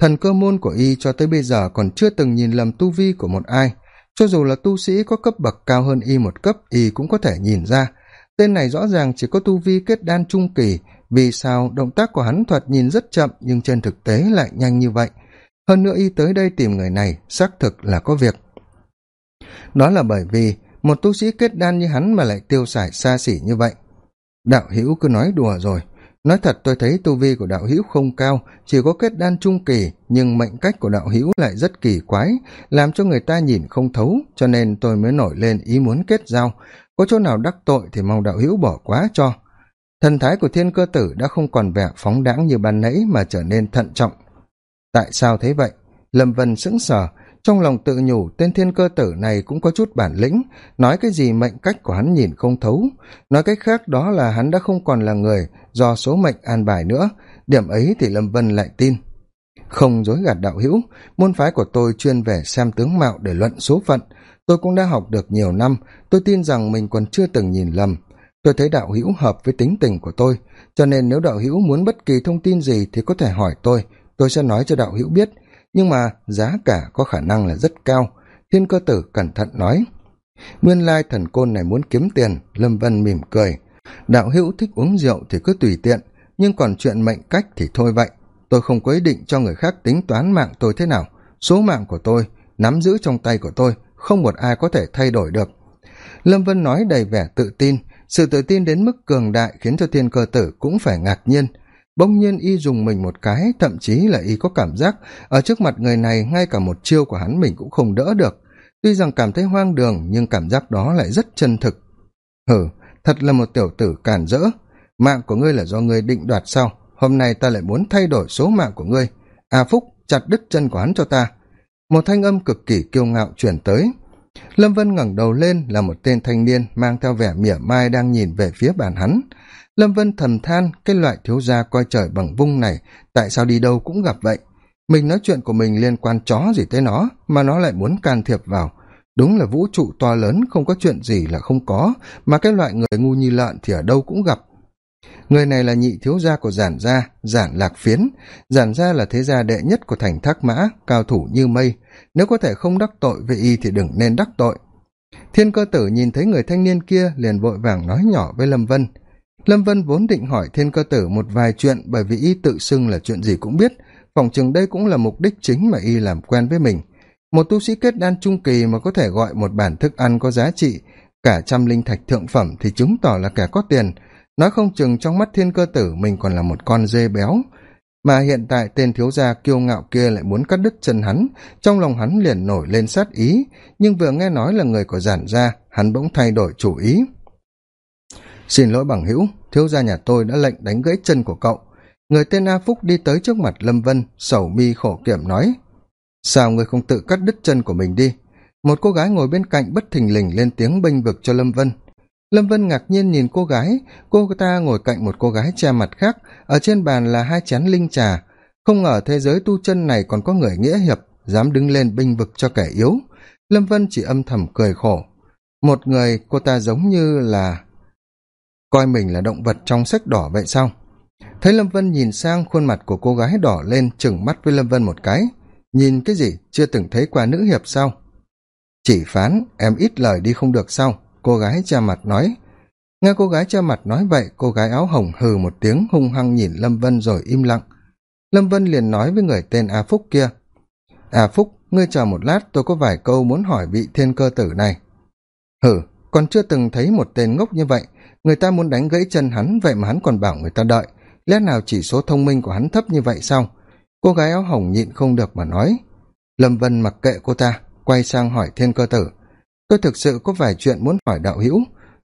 Thần cơ môn của y cho tới bây giờ còn chưa từng nhìn lầm tu vi của một ai. Cho dù là tu sĩ có cấp bậc cao hơn y một cấp, y cũng có thể nhìn ra. Tên này rõ ràng chỉ có tu vi kết đan trung kỳ. Vì sao động tác của hắn thuật nhìn rất chậm, nhưng trên thực tế lại nhanh như vậy? Hơn nữa y tới đây tìm người này, xác thực là có việc. Đó là bởi vì một tu sĩ kết đan như hắn mà lại tiêu xài xa xỉ như vậy đạo hữu cứ nói đùa rồi. Nói thật tôi thấy tu vi của đạo hữu không cao, chỉ có kết đan trung kỳ, nhưng mệnh cách của đạo hữu lại rất kỳ quái, làm cho người ta nhìn không thấu, cho nên tôi mới nổi lên ý muốn kết giao. Có chỗ nào đắc tội thì mong đạo hữu bỏ quá cho. Thần thái của thiên cơ tử đã không còn vẻ phóng đãng như ban nãy mà trở nên thận trọng. Tại sao thế vậy? Lâm vân sững sờ trong lòng tự nhủ, tên thiên cơ tử này cũng có chút bản lĩnh, nói cái gì mệnh cách của hắn nhìn không thấu. Nói cách khác, đó là hắn đã không còn là người, do số mệnh an bài nữa. Điểm ấy thì lâm vân lại tin. Không dối gạt đạo hữu, môn phái của tôi chuyên về xem tướng mạo để luận số phận. Tôi cũng đã học được nhiều năm, tôi tin rằng mình còn chưa từng nhìn lầm. Tôi thấy đạo hữu hợp với tính tình của tôi, cho nên nếu đạo hữu muốn bất kỳ thông tin gì thì có thể hỏi tôi. Tôi sẽ nói cho đạo hữu biết nhưng mà giá cả có khả năng là rất cao. Thiên cơ tử cẩn thận nói, nguyên lai thần côn này muốn kiếm tiền. Lâm vân mỉm cười, đạo hữu thích uống rượu thì cứ tùy tiện, nhưng còn chuyện mệnh cách thì thôi vậy. Tôi không có ý định cho người khác tính toán mạng tôi thế nào. Số mạng của tôi, nắm giữ trong tay của tôi, không một ai có thể thay đổi được. Lâm vân nói đầy vẻ tự tin, sự tự tin đến mức cường đại khiến cho thiên cơ tử cũng phải ngạc nhiên bỗng nhiên y dùng mình một cái, thậm chí là y có cảm giác ở trước mặt người này ngay cả một chiêu của hắn mình cũng không đỡ được. Tuy rằng cảm thấy hoang đường, nhưng cảm giác đó lại rất chân thực. Hử thật là một tiểu tử càn rỡ. Mạng của ngươi là do ngươi định đoạt sao? Hôm nay ta lại muốn thay đổi số mạng của ngươi. A phúc, chặt đứt chân của hắn cho ta. Một thanh âm cực kỳ kiêu ngạo chuyển tới lâm vân ngẩng đầu lên là một tên thanh niên mang theo vẻ mỉa mai đang nhìn về phía bàn hắn. Lâm vân thầm than, cái loại thiếu gia coi trời bằng vung này, tại sao đi đâu cũng gặp vậy? Mình nói chuyện của mình liên quan chó gì tới nó, mà nó lại muốn can thiệp vào. Đúng là vũ trụ to lớn, không có chuyện gì là không có, mà cái loại người ngu như lợn thì ở đâu cũng gặp người này là nhị thiếu gia của giản gia, giản lạc phiến. Giản gia là thế gia đệ nhất của thành thác mã, cao thủ như mây. Nếu có thể không đắc tội với y thì đừng nên đắc tội. Thiên cơ tử nhìn thấy người thanh niên kia liền vội vàng nói nhỏ với lâm vân. Lâm vân vốn định hỏi thiên cơ tử một vài chuyện bởi vì y tự xưng là chuyện gì cũng biết. Phòng chừng đây cũng là mục đích chính mà y làm quen với mình. Một tu sĩ kết đan trung kỳ mà có thể gọi một bản thức ăn có giá trị. Cả trăm linh thạch thượng phẩm thì chứng tỏ là kẻ có tiền nói không chừng trong mắt thiên cơ tử mình còn là một con dê béo. Mà hiện tại tên thiếu gia kiêu ngạo kia lại muốn cắt đứt chân hắn. Trong lòng hắn liền nổi lên sát ý. Nhưng vừa nghe nói là người của giản gia, hắn bỗng thay đổi chủ ý. Xin lỗi bằng hữu, thiếu gia nhà tôi đã lệnh đánh gãy chân của cậu. Người tên a phúc đi tới trước mặt lâm vân, sầu mi khổ kiểm nói. Sao người không tự cắt đứt chân của mình đi? Một cô gái ngồi bên cạnh bất thình lình lên tiếng bênh vực cho lâm vân lâm vân ngạc nhiên nhìn cô gái. Cô ta ngồi cạnh một cô gái che mặt khác. Ở trên bàn là hai chén linh trà. Không ngờ thế giới tu chân này còn có người nghĩa hiệp, dám đứng lên binh vực cho kẻ yếu. Lâm vân chỉ âm thầm cười khổ. Một người cô ta giống như là coi mình là động vật trong sách đỏ vậy sao? Thấy lâm vân nhìn sang khuôn mặt của cô gái đỏ lên chừng mắt với lâm vân một cái. Nhìn cái gì? Chưa từng thấy qua nữ hiệp sao? Chỉ phán, em ít lời đi không được sao? Cô gái cha mặt nói. Nghe cô gái cha mặt nói vậy, cô gái áo hồng hừ một tiếng, hung hăng nhìn lâm vân rồi im lặng. Lâm vân liền nói với người tên a phúc kia. A phúc, ngươi chờ một lát, tôi có vài câu muốn hỏi vị thiên cơ tử này. Hử còn chưa từng thấy một tên ngốc như vậy. Người ta muốn đánh gãy chân hắn, vậy mà hắn còn bảo người ta đợi. Lẽ nào chỉ số thông minh của hắn thấp như vậy sao? Cô gái áo hồng nhịn không được mà nói. Lâm vân mặc kệ cô ta, quay sang hỏi thiên cơ tử tôi thực sự có vài chuyện muốn hỏi đạo hữu.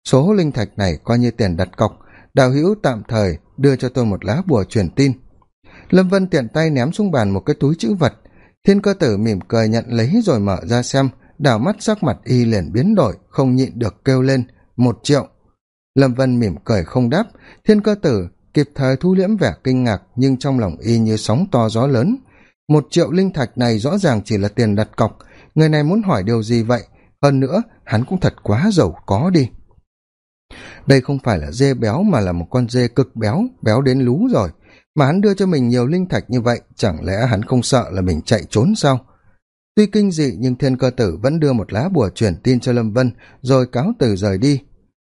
Số linh thạch này coi như tiền đặt cọc. Đạo hữu tạm thời đưa cho tôi một lá bùa truyền tin. Lâm vân tiện tay ném xuống bàn một cái túi chữ vật. Thiên cơ tử mỉm cười nhận lấy rồi mở ra xem. Đảo mắt sắc mặt y liền biến đổi, không nhịn được kêu lên, một triệu. Lâm vân mỉm cười không đáp. Thiên cơ tử kịp thời thu liễm vẻ kinh ngạc, nhưng trong lòng y như sóng to gió lớn. Một triệu linh thạch này rõ ràng chỉ là tiền đặt cọc. Người này muốn hỏi điều gì vậy? Hơn nữa, hắn cũng thật quá giàu có đi. Đây không phải là dê béo mà là một con dê cực béo béo đến lú rồi. Mà hắn đưa cho mình nhiều linh thạch như vậy, chẳng lẽ hắn không sợ là mình chạy trốn sao? Tuy kinh dị, nhưng thiên cơ tử vẫn đưa một lá bùa truyền tin cho lâm vân, rồi cáo từ rời đi.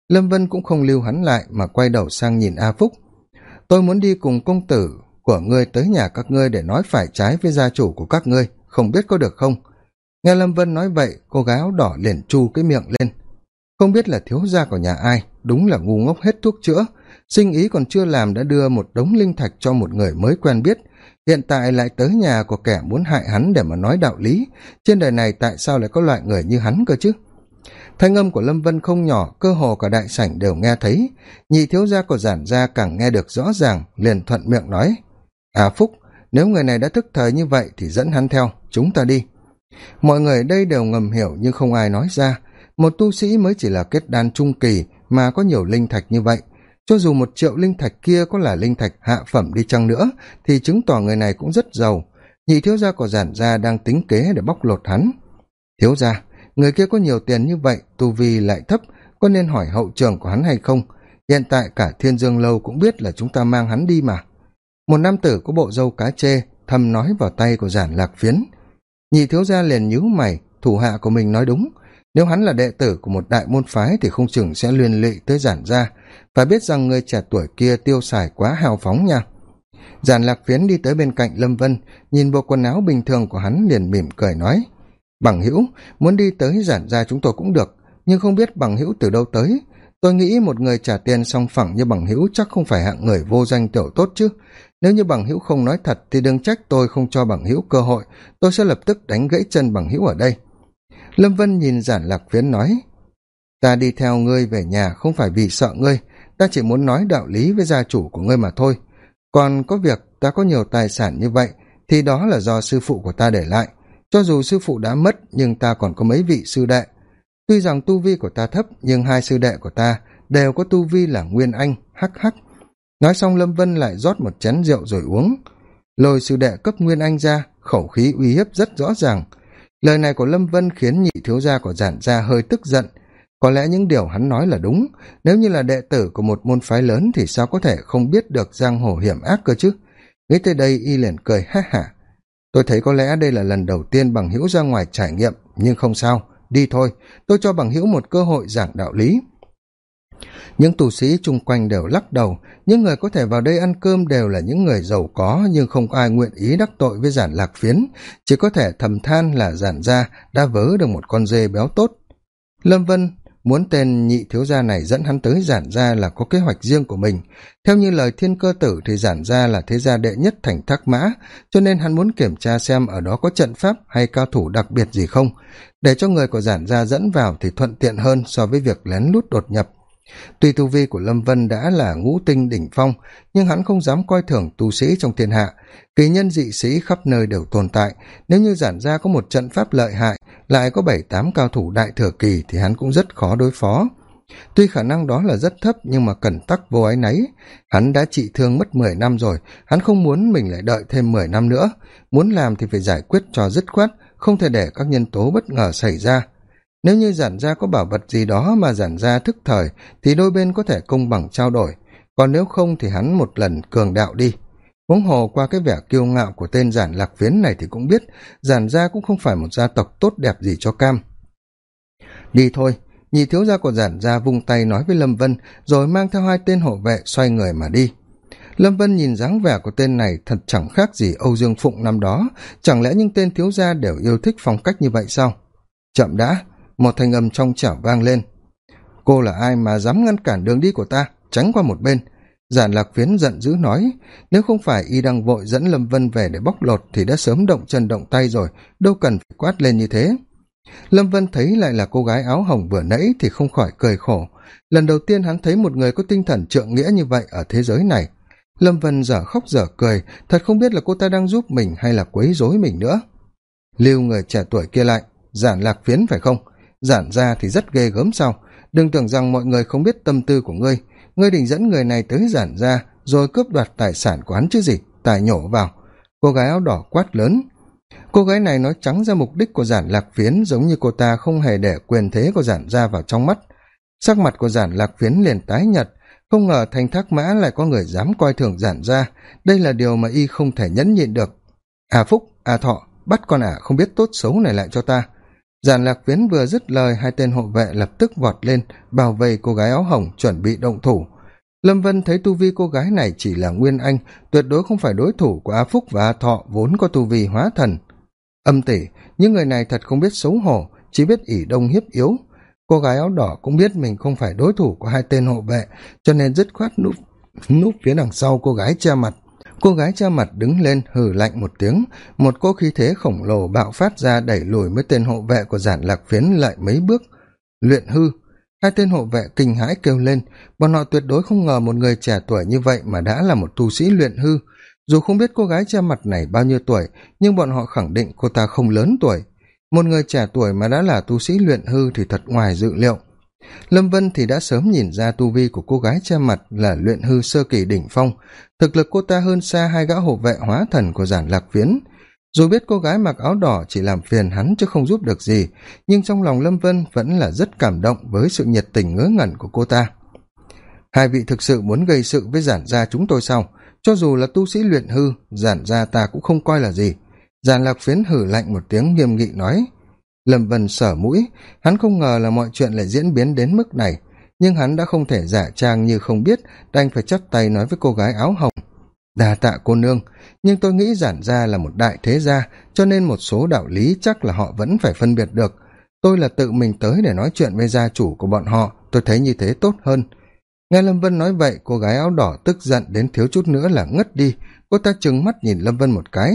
Lâm vân cũng không lưu hắn lại, mà quay đầu sang nhìn a phúc. Tôi muốn đi cùng công tử của ngươi tới nhà các ngươi để nói phải trái với gia chủ của các ngươi, không biết có được không? Nghe lâm vân nói vậy, cô gái áo đỏ liền chu cái miệng lên. Không biết là thiếu gia của nhà ai, đúng là ngu ngốc hết thuốc chữa. Sinh ý còn chưa làm đã đưa một đống linh thạch cho một người mới quen biết. Hiện tại lại tới nhà của kẻ muốn hại hắn để mà nói đạo lý. Trên đời này tại sao lại có loại người như hắn cơ chứ? Thanh âm của lâm vân không nhỏ, cơ hồ cả đại sảnh đều nghe thấy. Nhị thiếu gia của giản gia càng nghe được rõ ràng, liền thuận miệng nói à phúc, nếu người này đã thức thời như vậy thì dẫn hắn theo, chúng ta đi mọi người đây đều ngầm hiểu nhưng không ai nói ra. Một tu sĩ mới chỉ là kết đan trung kỳ mà có nhiều linh thạch như vậy. Cho dù một triệu linh thạch kia có là linh thạch hạ phẩm đi chăng nữa, thì chứng tỏ người này cũng rất giàu. Nhị thiếu gia của giản gia đang tính kế để bóc lột hắn. Thiếu gia, người kia có nhiều tiền như vậy, tu vi lại thấp, có nên hỏi hậu trường của hắn hay không? Hiện tại cả thiên dương lâu cũng biết là chúng ta mang hắn đi mà. Một nam tử có bộ râu cá chê, thầm nói vào tay của giản lạc phiến nhị thiếu gia liền nhíu mày, thủ hạ của mình nói đúng. Nếu hắn là đệ tử của một đại môn phái thì không chừng sẽ liên lụy tới giản gia. Phải biết rằng người trẻ tuổi kia tiêu xài quá hào phóng nha. Giản lạc phiến đi tới bên cạnh lâm vân, nhìn bộ quần áo bình thường của hắn liền mỉm cười nói, bằng hữu, muốn đi tới giản gia chúng tôi cũng được, nhưng không biết bằng hữu từ đâu tới. Tôi nghĩ một người trả tiền song phẳng như bằng hữu chắc không phải hạng người vô danh tiểu tốt chứ nếu như bằng hữu không nói thật thì đừng trách tôi không cho bằng hữu cơ hội. Tôi sẽ lập tức đánh gãy chân bằng hữu ở đây. Lâm vân nhìn giản lạc phiến nói, ta đi theo ngươi về nhà không phải vì sợ ngươi. Ta chỉ muốn nói đạo lý với gia chủ của ngươi mà thôi. Còn có việc ta có nhiều tài sản như vậy thì đó là do sư phụ của ta để lại. Cho dù sư phụ đã mất nhưng ta còn có mấy vị sư đệ. Tuy rằng tu vi của ta thấp nhưng hai sư đệ của ta đều có tu vi là nguyên anh, hắc hắc nói xong lâm vân lại rót một chén rượu rồi uống. Lôi sư đệ cấp nguyên anh ra, khẩu khí uy hiếp rất rõ ràng. Lời này của lâm vân khiến nhị thiếu gia của giản gia hơi tức giận. Có lẽ những điều hắn nói là đúng. Nếu như là đệ tử của một môn phái lớn thì sao có thể không biết được giang hồ hiểm ác cơ chứ? Nghĩ tới đây y liền cười ha hả. Tôi thấy có lẽ đây là lần đầu tiên bằng hữu ra ngoài trải nghiệm, nhưng không sao. Đi thôi, tôi cho bằng hữu một cơ hội giảng đạo lý những tù sĩ chung quanh đều lắc đầu. Những người có thể vào đây ăn cơm đều là những người giàu có, nhưng không ai nguyện ý đắc tội với giản lạc phiến. Chỉ có thể thầm than là giản gia đã vớ được một con dê béo tốt. Lâm vân muốn tên nhị thiếu gia này dẫn hắn tới giản gia là có kế hoạch riêng của mình. Theo như lời thiên cơ tử thì giản gia là thế gia đệ nhất thành thác mã, cho nên hắn muốn kiểm tra xem ở đó có trận pháp hay cao thủ đặc biệt gì không. Để cho người của giản gia dẫn vào thì thuận tiện hơn so với việc lén lút đột nhập tuy tu vi của lâm vân đã là ngũ tinh đỉnh phong, nhưng hắn không dám coi thường tu sĩ trong thiên hạ. Kỳ nhân dị sĩ khắp nơi đều tồn tại. Nếu như giản ra có một trận pháp lợi hại, lại có bảy tám cao thủ đại thừa kỳ thì hắn cũng rất khó đối phó. Tuy khả năng đó là rất thấp, nhưng mà cần tắc vô ái náy. Hắn đã trị thương mất mười năm rồi, hắn không muốn mình lại đợi thêm mười năm nữa. Muốn làm thì phải giải quyết cho dứt khoát, không thể để các nhân tố bất ngờ xảy ra nếu như giản gia có bảo vật gì đó mà giản gia thức thời, thì đôi bên có thể công bằng trao đổi. Còn nếu không thì hắn một lần cường đạo đi. Huống hồ qua cái vẻ kiêu ngạo của tên giản lạc phiến này thì cũng biết, giản gia cũng không phải một gia tộc tốt đẹp gì cho cam. Đi thôi, nhị thiếu gia của giản gia vung tay nói với lâm vân, rồi mang theo hai tên hộ vệ xoay người mà đi. Lâm vân nhìn dáng vẻ của tên này thật chẳng khác gì âu dương phụng năm đó. Chẳng lẽ những tên thiếu gia đều yêu thích phong cách như vậy sao? Chậm đã một thanh âm trong chảo vang lên. Cô là ai mà dám ngăn cản đường đi của ta? Tránh qua một bên. Giản lạc phiến giận dữ nói, nếu không phải y đang vội dẫn lâm vân về để bóc lột thì đã sớm động chân động tay rồi, đâu cần phải quát lên như thế. Lâm vân thấy lại là cô gái áo hồng vừa nãy thì không khỏi cười khổ. Lần đầu tiên hắn thấy một người có tinh thần trượng nghĩa như vậy ở thế giới này. Lâm vân dở khóc dở cười, thật không biết là cô ta đang giúp mình hay là quấy rối mình nữa. Lưu người trẻ tuổi kia lại, giản lạc phiến phải không? Giản ra thì rất ghê gớm sao đừng tưởng rằng mọi người không biết tâm tư của ngươi. Ngươi định dẫn người này tới giản ra, rồi cướp đoạt tài sản của hắn chứ gì? Tài nhổ vào. Cô gái áo đỏ quát lớn. Cô gái này nói trắng ra mục đích của giản lạc phiến, giống như cô ta không hề để quyền thế của giản ra vào trong mắt. Sắc mặt của giản lạc phiến liền tái nhật không ngờ thành thác mã lại có người dám coi thường giản ra. Đây là điều mà y không thể nhẫn nhịn được. À phúc à thọ, bắt con ả không biết tốt xấu này lại cho ta giản lạc viễn vừa dứt lời, hai tên hộ vệ lập tức vọt lên, bảo vệ cô gái áo hồng chuẩn bị động thủ. Lâm vân thấy tu vi cô gái này chỉ là nguyên anh, tuyệt đối không phải đối thủ của a phúc và a thọ vốn có tu vi hóa thần. Âm tỉ, những người này thật không biết xấu hổ, chỉ biết ỷ đông hiếp yếu. Cô gái áo đỏ cũng biết mình không phải đối thủ của hai tên hộ vệ, cho nên dứt khoát núp núp phía đằng sau cô gái che mặt cô gái cha mặt đứng lên hừ lạnh một tiếng. Một cô khí thế khổng lồ bạo phát ra đẩy lùi mấy tên hộ vệ của giản lạc phiến lại mấy bước. Luyện hư. Hai tên hộ vệ kinh hãi kêu lên. Bọn họ tuyệt đối không ngờ một người trẻ tuổi như vậy mà đã là một tu sĩ luyện hư. Dù không biết cô gái cha mặt này bao nhiêu tuổi, nhưng bọn họ khẳng định cô ta không lớn tuổi. Một người trẻ tuổi mà đã là tu sĩ luyện hư thì thật ngoài dự liệu lâm vân thì đã sớm nhìn ra tu vi của cô gái che mặt là luyện hư sơ kỳ đỉnh phong. Thực lực cô ta hơn xa hai gã hộ vệ hóa thần của giản lạc phiến dù biết cô gái mặc áo đỏ chỉ làm phiền hắn chứ không giúp được gì, nhưng trong lòng lâm vân vẫn là rất cảm động với sự nhiệt tình ngớ ngẩn của cô ta. Hai vị thực sự muốn gây sự với giản gia chúng tôi sao? Cho dù là tu sĩ luyện hư, giản gia ta cũng không coi là gì. Giản lạc phiến hử lạnh một tiếng nghiêm nghị nói lâm vân sở mũi, hắn không ngờ là mọi chuyện lại diễn biến đến mức này. Nhưng hắn đã không thể giả trang như không biết đành phải chắp tay nói với cô gái áo hồng. Đà tạ cô nương, nhưng tôi nghĩ giản gia là một đại thế gia, cho nên một số đạo lý chắc là họ vẫn phải phân biệt được. Tôi là tự mình tới để nói chuyện với gia chủ của bọn họ, tôi thấy như thế tốt hơn. Nghe lâm vân nói vậy, cô gái áo đỏ tức giận đến thiếu chút nữa là ngất đi. Cô ta trừng mắt nhìn lâm vân một cái.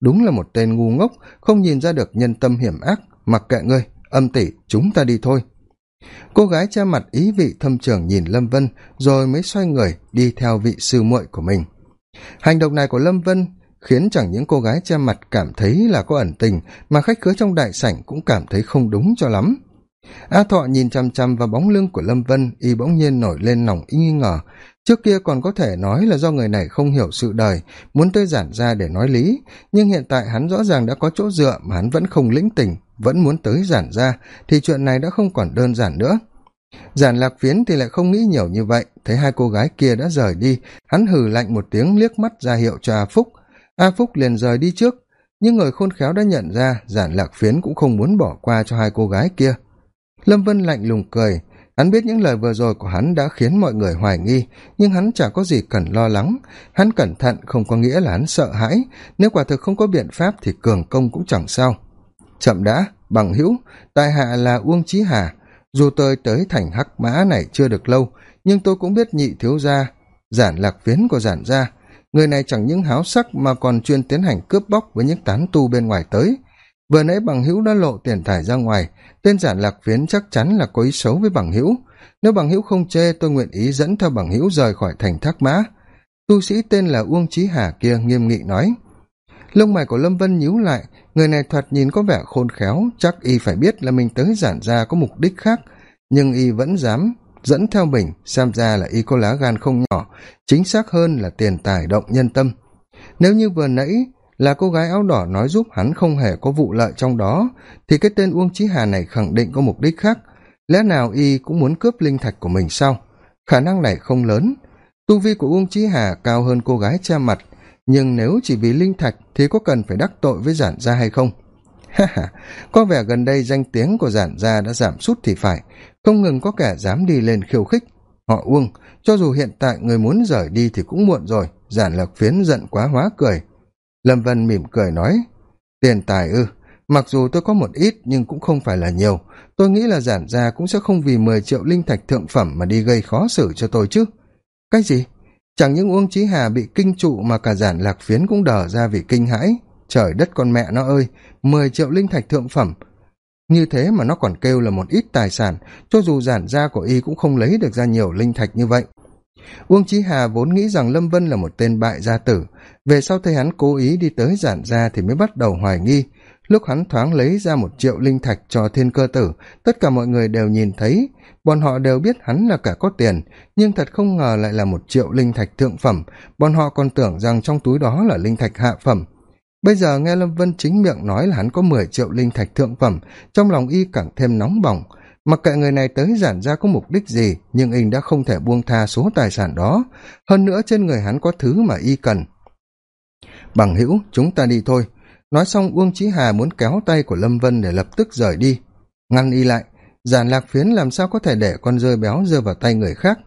Đúng là một tên ngu ngốc, không nhìn ra được nhân tâm hiểm ác mặc kệ ngươi, âm tỷ, chúng ta đi thôi. Cô gái che mặt ý vị thâm trường nhìn lâm vân, rồi mới xoay người đi theo vị sư muội của mình. Hành động này của lâm vân khiến chẳng những cô gái che mặt cảm thấy là có ẩn tình, mà khách khứa trong đại sảnh cũng cảm thấy không đúng cho lắm. A thọ nhìn chằm chằm vào bóng lưng của lâm vân, y bỗng nhiên nổi lên lòng nghi ngờ trước kia còn có thể nói là do người này không hiểu sự đời, muốn tới giản ra để nói lý. Nhưng hiện tại hắn rõ ràng đã có chỗ dựa mà hắn vẫn không lĩnh tình, vẫn muốn tới giản ra thì chuyện này đã không còn đơn giản nữa. Giản lạc phiến thì lại không nghĩ nhiều như vậy. Thấy hai cô gái kia đã rời đi, hắn hừ lạnh một tiếng, liếc mắt ra hiệu cho a phúc. A phúc liền rời đi trước, nhưng người khôn khéo đã nhận ra giản lạc phiến cũng không muốn bỏ qua cho hai cô gái kia. Lâm vân lạnh lùng cười hắn biết những lời vừa rồi của hắn đã khiến mọi người hoài nghi, nhưng hắn chả có gì cần lo lắng. Hắn cẩn thận, không có nghĩa là hắn sợ hãi. Nếu quả thực không có biện pháp thì cường công cũng chẳng sao. Chậm đã, bằng hữu, tài hạ là uông trí hà. Dù tôi tới thành hắc mã này chưa được lâu, nhưng tôi cũng biết nhị thiếu gia, giản lạc phiến của giản gia. Người này chẳng những háo sắc mà còn chuyên tiến hành cướp bóc với những tán tu bên ngoài tới vừa nãy bằng hữu đã lộ tiền thải ra ngoài, tên giản lạc phiến chắc chắn là có ý xấu với bằng hữu. Nếu bằng hữu không chê, tôi nguyện ý dẫn theo bằng hữu rời khỏi thành thác mã. Tu sĩ tên là uông trí hà kia nghiêm nghị nói. Lông mày của lâm vân nhíu lại, người này thoạt nhìn có vẻ khôn khéo, chắc y phải biết là mình tới giản ra có mục đích khác. Nhưng y vẫn dám dẫn theo mình, xem ra là y có lá gan không nhỏ, chính xác hơn là tiền tài động nhân tâm. Nếu như vừa nãy là cô gái áo đỏ nói giúp hắn không hề có vụ lợi trong đó, thì cái tên uông chí hà này khẳng định có mục đích khác. Lẽ nào y cũng muốn cướp linh thạch của mình sao? Khả năng này không lớn. Tu vi của uông chí hà cao hơn cô gái che mặt, nhưng nếu chỉ vì linh thạch thì có cần phải đắc tội với giản gia hay không? Ha ha, có vẻ gần đây danh tiếng của giản gia đã giảm sút thì phải, không ngừng có kẻ dám đi lên khiêu khích. Họ uông, cho dù hiện tại người muốn rời đi thì cũng muộn rồi, giản lạc phiến giận quá hóa cười lâm vân mỉm cười nói, tiền tài ư, mặc dù tôi có một ít nhưng cũng không phải là nhiều. Tôi nghĩ là giản gia cũng sẽ không vì mười triệu linh thạch thượng phẩm mà đi gây khó xử cho tôi chứ. Cái gì? Chẳng những uông trí hà bị kinh trụ mà cả giản lạc phiến cũng đờ ra vì kinh hãi. Trời đất con mẹ nó ơi, mười triệu linh thạch thượng phẩm. Như thế mà nó còn kêu là một ít tài sản, cho dù giản gia của y cũng không lấy được ra nhiều linh thạch như vậy. Uông chí hà vốn nghĩ rằng lâm vân là một tên bại gia tử về sau thấy hắn cố ý đi tới giản gia thì mới bắt đầu hoài nghi. Lúc hắn thoáng lấy ra một triệu linh thạch cho thiên cơ tử, tất cả mọi người đều nhìn thấy. Bọn họ đều biết hắn là cả có tiền, nhưng thật không ngờ lại là một triệu linh thạch thượng phẩm. Bọn họ còn tưởng rằng trong túi đó là linh thạch hạ phẩm. Bây giờ nghe lâm vân chính miệng nói là hắn có mười triệu linh thạch thượng phẩm, trong lòng y càng thêm nóng bỏng. Mặc kệ người này tới giản ra có mục đích gì, nhưng y đã không thể buông tha số tài sản đó. Hơn nữa trên người hắn có thứ mà y cần bằng hữu, chúng ta đi thôi. Nói xong, uông chí hà muốn kéo tay của lâm vân để lập tức rời đi. Ngăn y lại giản lạc phiến làm sao có thể để con rơi béo rơi vào tay người khác?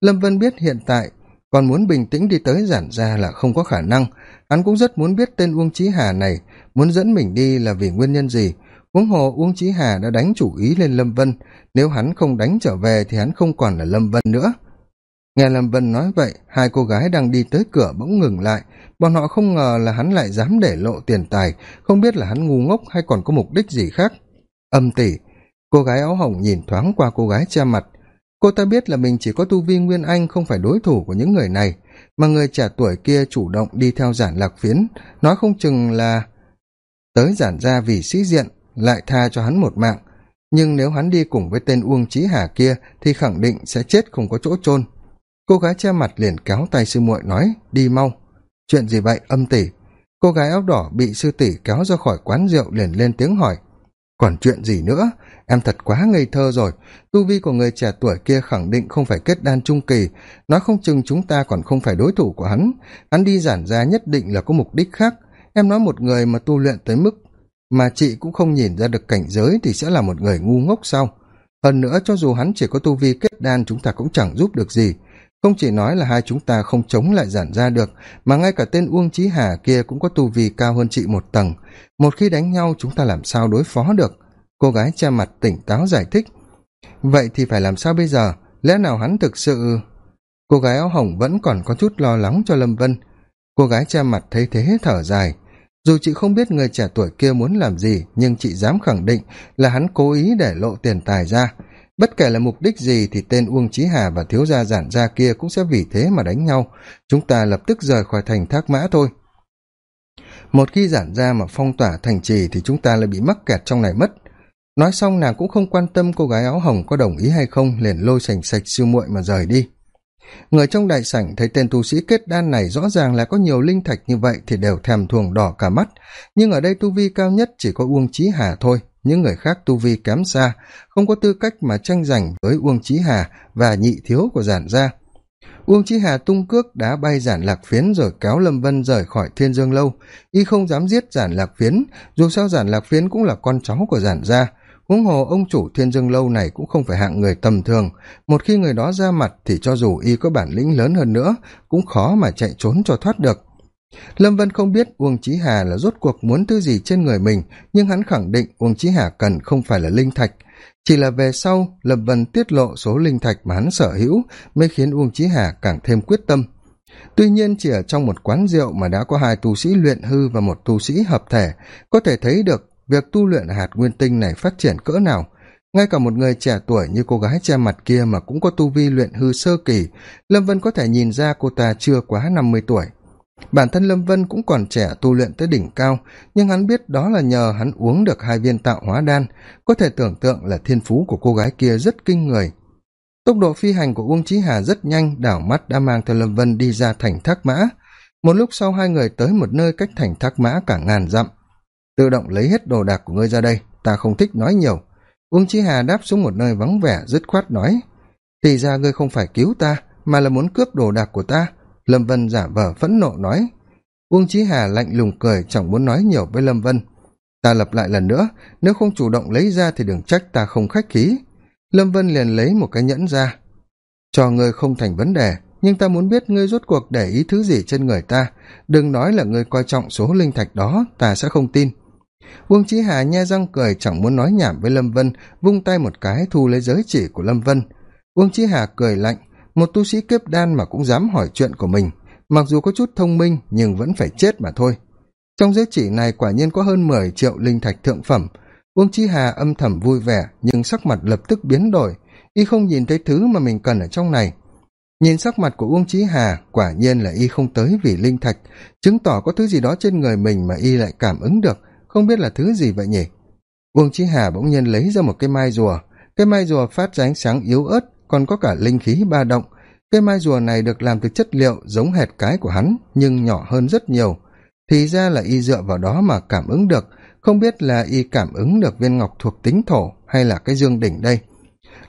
Lâm vân biết hiện tại, còn muốn bình tĩnh đi tới giản ra là không có khả năng. Hắn cũng rất muốn biết tên uông chí hà này, muốn dẫn mình đi là vì nguyên nhân gì. Huống hồ uông chí hà đã đánh chủ ý lên lâm vân. Nếu hắn không đánh trở về thì hắn không còn là lâm vân nữa nghe lâm vân nói vậy, hai cô gái đang đi tới cửa bỗng ngừng lại. Bọn họ không ngờ là hắn lại dám để lộ tiền tài, không biết là hắn ngu ngốc hay còn có mục đích gì khác. Âm tỉ, cô gái áo hồng nhìn thoáng qua cô gái che mặt. Cô ta biết là mình chỉ có tu vi nguyên anh, không phải đối thủ của những người này, mà người trẻ tuổi kia chủ động đi theo giản lạc phiến, nói không chừng là tới giản ra vì sĩ diện, lại tha cho hắn một mạng. Nhưng nếu hắn đi cùng với tên uông trí hà kia thì khẳng định sẽ chết không có chỗ chôn cô gái che mặt liền kéo tay sư muội nói, đi mau. Chuyện gì vậy, âm tỷ? Cô gái áo đỏ bị sư tỷ kéo ra khỏi quán rượu liền lên tiếng hỏi. Còn chuyện gì nữa? Em thật quá ngây thơ rồi. Tu vi của người trẻ tuổi kia khẳng định không phải kết đan trung kỳ. Nói không chừng chúng ta còn không phải đối thủ của hắn. Hắn đi giản ra nhất định là có mục đích khác. Em nói một người mà tu luyện tới mức mà chị cũng không nhìn ra được cảnh giới thì sẽ là một người ngu ngốc sau hơn nữa cho dù hắn chỉ có tu vi kết đan, chúng ta cũng chẳng giúp được gì không chỉ nói là hai chúng ta không chống lại giản ra được, mà ngay cả tên uông trí hà kia cũng có tu vi cao hơn chị một tầng. Một khi đánh nhau, chúng ta làm sao đối phó được? Cô gái che mặt tỉnh táo giải thích. Vậy thì phải làm sao bây giờ? Lẽ nào hắn thực sự cô gái áo hồng vẫn còn có chút lo lắng cho lâm vân. Cô gái che mặt thấy thế thở dài. Dù chị không biết người trẻ tuổi kia muốn làm gì, nhưng chị dám khẳng định là hắn cố ý để lộ tiền tài ra bất kể là mục đích gì thì tên uông chí hà và thiếu gia giản gia kia cũng sẽ vì thế mà đánh nhau. Chúng ta lập tức rời khỏi thành thác mã thôi. Một khi giản ra mà phong tỏa thành trì thì chúng ta lại bị mắc kẹt trong này mất. Nói xong, nàng cũng không quan tâm cô gái áo hồng có đồng ý hay không, liền lôi sành sạch siêu muội mà rời đi. Người trong đại sảnh thấy tên tu sĩ kết đan này rõ ràng là có nhiều linh thạch như vậy thì đều thèm thuồng đỏ cả mắt. Nhưng ở đây tu vi cao nhất chỉ có uông trí hà thôi những người khác tu vi kém xa, không có tư cách mà tranh giành với uông trí hà và nhị thiếu của giản gia. Uông trí hà tung cước đá bay giản lạc phiến rồi kéo lâm vân rời khỏi thiên dương lâu. Y không dám giết giản lạc phiến, dù sao giản lạc phiến cũng là con cháu của giản gia. Huống hồ ông chủ thiên dương lâu này cũng không phải hạng người tầm thường. Một khi người đó ra mặt thì cho dù y có bản lĩnh lớn hơn nữa, cũng khó mà chạy trốn cho thoát được lâm vân không biết uông chí hà là rốt cuộc muốn thứ gì trên người mình, nhưng hắn khẳng định uông chí hà cần không phải là linh thạch. Chỉ là về sau, lâm vân tiết lộ số linh thạch mà hắn sở hữu mới khiến uông chí hà càng thêm quyết tâm. Tuy nhiên, chỉ ở trong một quán rượu mà đã có hai tu sĩ luyện hư và một tu sĩ hợp thể, có thể thấy được việc tu luyện hạt nguyên tinh này phát triển cỡ nào. Ngay cả một người trẻ tuổi như cô gái che mặt kia mà cũng có tu vi luyện hư sơ kỳ, lâm vân có thể nhìn ra cô ta chưa quá năm mươi tuổi bản thân lâm vân cũng còn trẻ tu luyện tới đỉnh cao, nhưng hắn biết đó là nhờ hắn uống được hai viên tạo hóa đan, có thể tưởng tượng là thiên phú của cô gái kia rất kinh người. Tốc độ phi hành của uông trí hà rất nhanh, đảo mắt đã mang theo lâm vân đi ra thành thác mã. Một lúc sau hai người tới một nơi cách thành thác mã cả ngàn dặm. Tự động lấy hết đồ đạc của ngươi ra đây, ta không thích nói nhiều. Uông chí hà đáp xuống một nơi vắng vẻ, dứt khoát nói, thì ra ngươi không phải cứu ta, mà là muốn cướp đồ đạc của ta lâm vân giả vờ phẫn nộ nói. Uông chí hà lạnh lùng cười, chẳng muốn nói nhiều với lâm vân. Ta lập lại lần nữa, nếu không chủ động lấy ra thì đừng trách ta không khách khí. Lâm vân liền lấy một cái nhẫn ra. Cho ngươi không thành vấn đề, nhưng ta muốn biết ngươi rốt cuộc để ý thứ gì trên người ta. Đừng nói là ngươi coi trọng số linh thạch đó, ta sẽ không tin. Vương trí hà nhe răng cười, chẳng muốn nói nhảm với lâm vân, vung tay một cái thu lấy giới chỉ của lâm vân. Vương trí hà cười lạnh một tu sĩ kiếp đan mà cũng dám hỏi chuyện của mình. Mặc dù có chút thông minh, nhưng vẫn phải chết mà thôi. Trong giới chỉ này quả nhiên có hơn mười triệu linh thạch thượng phẩm. Uông chi hà âm thầm vui vẻ, nhưng sắc mặt lập tức biến đổi. Y không nhìn thấy thứ mà mình cần ở trong này. Nhìn sắc mặt của uông chí hà, quả nhiên là y không tới vì linh thạch. Chứng tỏ có thứ gì đó trên người mình mà y lại cảm ứng được. Không biết là thứ gì vậy nhỉ? Uông chí hà bỗng nhiên lấy ra một cái mai rùa. Cái mai rùa phát ra ánh sáng yếu ớt còn có cả linh khí ba động. Cây mai rùa này được làm từ chất liệu giống hệt cái của hắn, nhưng nhỏ hơn rất nhiều. Thì ra là y dựa vào đó mà cảm ứng được. Không biết là y cảm ứng được viên ngọc thuộc tính thổ hay là cái dương đỉnh đây.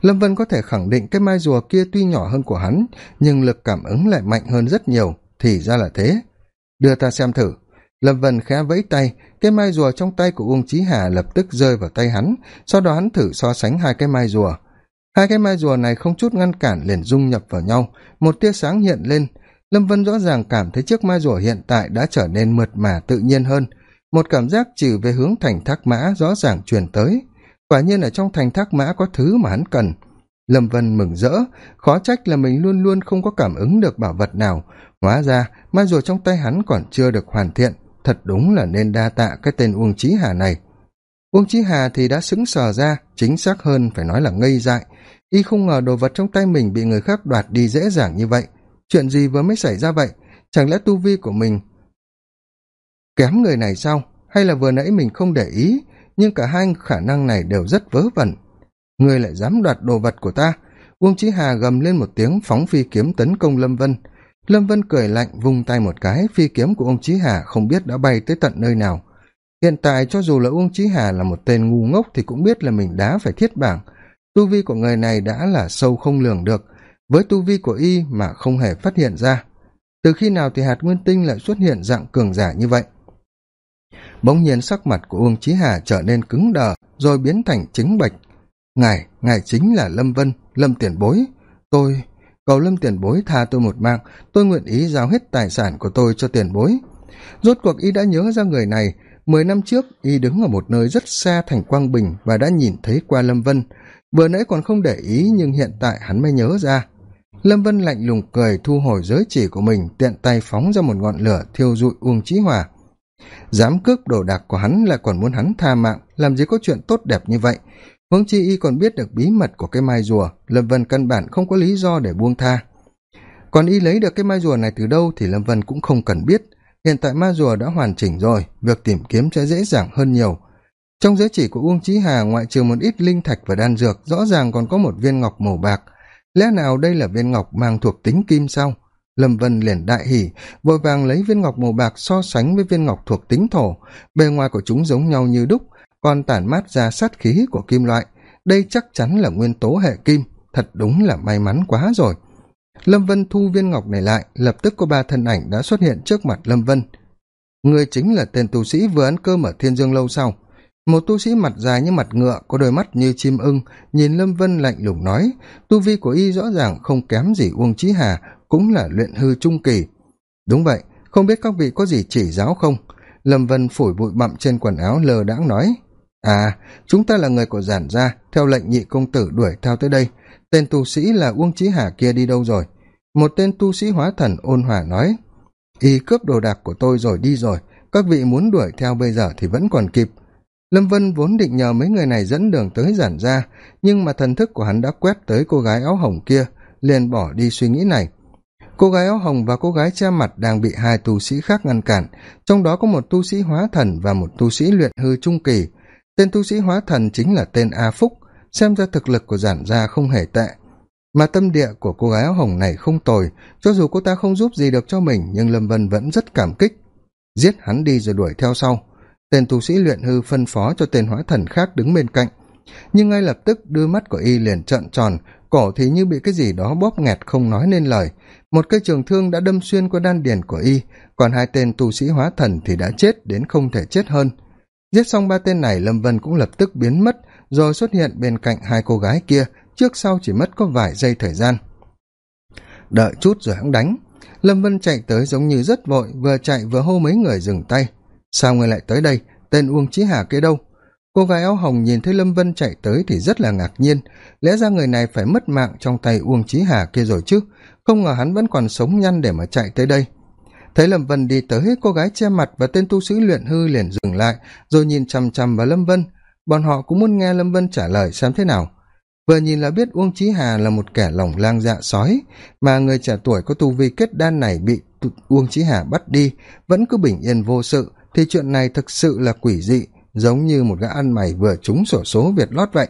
Lâm vân có thể khẳng định cái mai rùa kia tuy nhỏ hơn của hắn, nhưng lực cảm ứng lại mạnh hơn rất nhiều. Thì ra là thế. Đưa ta xem thử. Lâm vân khẽ vẫy tay. Cái mai rùa trong tay của uông chí hà lập tức rơi vào tay hắn. Sau đó hắn thử so sánh hai cái mai rùa hai cái mai rùa này không chút ngăn cản liền dung nhập vào nhau. Một tia sáng hiện lên. Lâm vân rõ ràng cảm thấy chiếc mai rùa hiện tại đã trở nên mượt mà tự nhiên hơn. Một cảm giác trừ về hướng thành thác mã rõ ràng truyền tới. Quả nhiên ở trong thành thác mã có thứ mà hắn cần. Lâm vân mừng rỡ. Khó trách là mình luôn luôn không có cảm ứng được bảo vật nào. Hóa ra, mai rùa trong tay hắn còn chưa được hoàn thiện. Thật đúng là nên đa tạ cái tên uông trí hà này. Uông trí hà thì đã xứng sờ ra, chính xác hơn phải nói là ngây dại y không ngờ đồ vật trong tay mình bị người khác đoạt đi dễ dàng như vậy. Chuyện gì vừa mới xảy ra vậy? Chẳng lẽ tu vi của mình kém người này sao? Hay là vừa nãy mình không để ý, nhưng cả hai khả năng này đều rất vớ vẩn. Ngươi lại dám đoạt đồ vật của ta. Uông Chí hà gầm lên một tiếng phóng phi kiếm tấn công lâm vân. Lâm vân cười lạnh, vung tay một cái, phi kiếm của ông chí hà không biết đã bay tới tận nơi nào. Hiện tại cho dù là uông chí hà là một tên ngu ngốc thì cũng biết là mình đá phải thiết bảng tu vi của người này đã là sâu không lường được. Với tu vi của y mà không hề phát hiện ra, từ khi nào thì hạt nguyên tinh lại xuất hiện dạng cường giả như vậy? Bỗng nhiên sắc mặt của uông chí hà trở nên cứng đờ, rồi biến thành chính bạch. Ngài ngài chính là lâm vân, lâm tiền bối. Tôi, cầu lâm tiền bối tha tôi một mạng. Tôi nguyện ý giao hết tài sản của tôi cho tiền bối. Rốt cuộc y đã nhớ ra người này. Mười năm trước, y đứng ở một nơi rất xa thành quang bình và đã nhìn thấy qua lâm vân vừa nãy còn không để ý, nhưng hiện tại hắn mới nhớ ra. Lâm vân lạnh lùng cười thu hồi giới chỉ của mình, tiện tay phóng ra một ngọn lửa thiêu dụi uông trí hòa. Dám cướp đồ đạc của hắn lại còn muốn hắn tha mạng, làm gì có chuyện tốt đẹp như vậy? Huống chi y còn biết được bí mật của cái mai rùa, lâm vân căn bản không có lý do để buông tha. Còn y lấy được cái mai rùa này từ đâu thì lâm vân cũng không cần biết. Hiện tại ma rùa đã hoàn chỉnh rồi, việc tìm kiếm sẽ dễ dàng hơn nhiều trong giới chỉ của uông trí hà, ngoại trừ một ít linh thạch và đan dược, rõ ràng còn có một viên ngọc màu bạc. Lẽ nào đây là viên ngọc mang thuộc tính kim sao? Lâm vân liền đại hỉ, vội vàng lấy viên ngọc màu bạc so sánh với viên ngọc thuộc tính thổ. Bề ngoài của chúng giống nhau như đúc, còn tản mát ra sát khí của kim loại. Đây chắc chắn là nguyên tố hệ kim. Thật đúng là may mắn quá rồi. Lâm vân thu viên ngọc này lại, lập tức có ba thân ảnh đã xuất hiện trước mặt lâm vân. Người chính là tên tu sĩ vừa ăn cơm ở thiên dương lâu sau một tu sĩ mặt dài như mặt ngựa, có đôi mắt như chim ưng, nhìn lâm vân lạnh lùng nói, tu vi của y rõ ràng không kém gì uông trí hà, cũng là luyện hư trung kỳ. Đúng vậy, không biết các vị có gì chỉ giáo không? Lâm vân phủi bụi bặm trên quần áo lờ đãng nói à chúng ta là người của giản gia, theo lệnh nhị công tử đuổi theo tới đây. Tên tu sĩ là uông trí hà kia đi đâu rồi? Một tên tu sĩ hóa thần ôn hòa nói, y cướp đồ đạc của tôi rồi, đi rồi. Các vị muốn đuổi theo bây giờ thì vẫn còn kịp lâm vân vốn định nhờ mấy người này dẫn đường tới giản ra nhưng mà thần thức của hắn đã quét tới cô gái áo hồng kia, liền bỏ đi suy nghĩ này. Cô gái áo hồng và cô gái che mặt đang bị hai tu sĩ khác ngăn cản, trong đó có một tu sĩ hóa thần và một tu sĩ luyện hư trung kỳ. Tên tu sĩ hóa thần chính là tên a phúc, xem ra thực lực của giản gia không hề tệ. Mà tâm địa của cô gái áo hồng này không tồi, cho dù cô ta không giúp gì được cho mình, nhưng lâm vân vẫn rất cảm kích. Giết hắn đi rồi đuổi theo sau tên tu sĩ luyện hư phân phó cho tên hóa thần khác đứng bên cạnh. Nhưng ngay lập tức, đôi mắt của y liền trợn tròn, cổ thì như bị cái gì đó bóp nghẹt không nói nên lời. Một cây trường thương đã đâm xuyên qua đan điền của y, còn hai tên tu sĩ hóa thần thì đã chết đến không thể chết hơn. Giết xong ba tên này, lâm vân cũng lập tức biến mất, rồi xuất hiện bên cạnh hai cô gái kia, trước sau chỉ mất có vài giây thời gian. Đợi chút rồi hắn đánh. Lâm vân chạy tới giống như rất vội, vừa chạy vừa hô mấy người dừng tay sao người lại tới đây? Tên uông chí hà kia đâu? Cô gái áo hồng nhìn thấy lâm vân chạy tới thì rất là ngạc nhiên. Lẽ ra người này phải mất mạng trong tay uông chí hà kia rồi chứ? Không ngờ hắn vẫn còn sống nhăn để mà chạy tới đây. Thấy lâm vân đi tới, cô gái che mặt và tên tu sĩ luyện hư liền dừng lại, rồi nhìn chằm chằm vào lâm vân. Bọn họ cũng muốn nghe lâm vân trả lời xem thế nào. Vừa nhìn là biết uông chí hà là một kẻ lỏng lang dạ sói, mà người trẻ tuổi có tu vi kết đan này bị uông chí hà bắt đi, vẫn cứ bình yên vô sự thì chuyện này thực sự là quỷ dị, giống như một gã ăn mày vừa trúng sổ số việt lót vậy.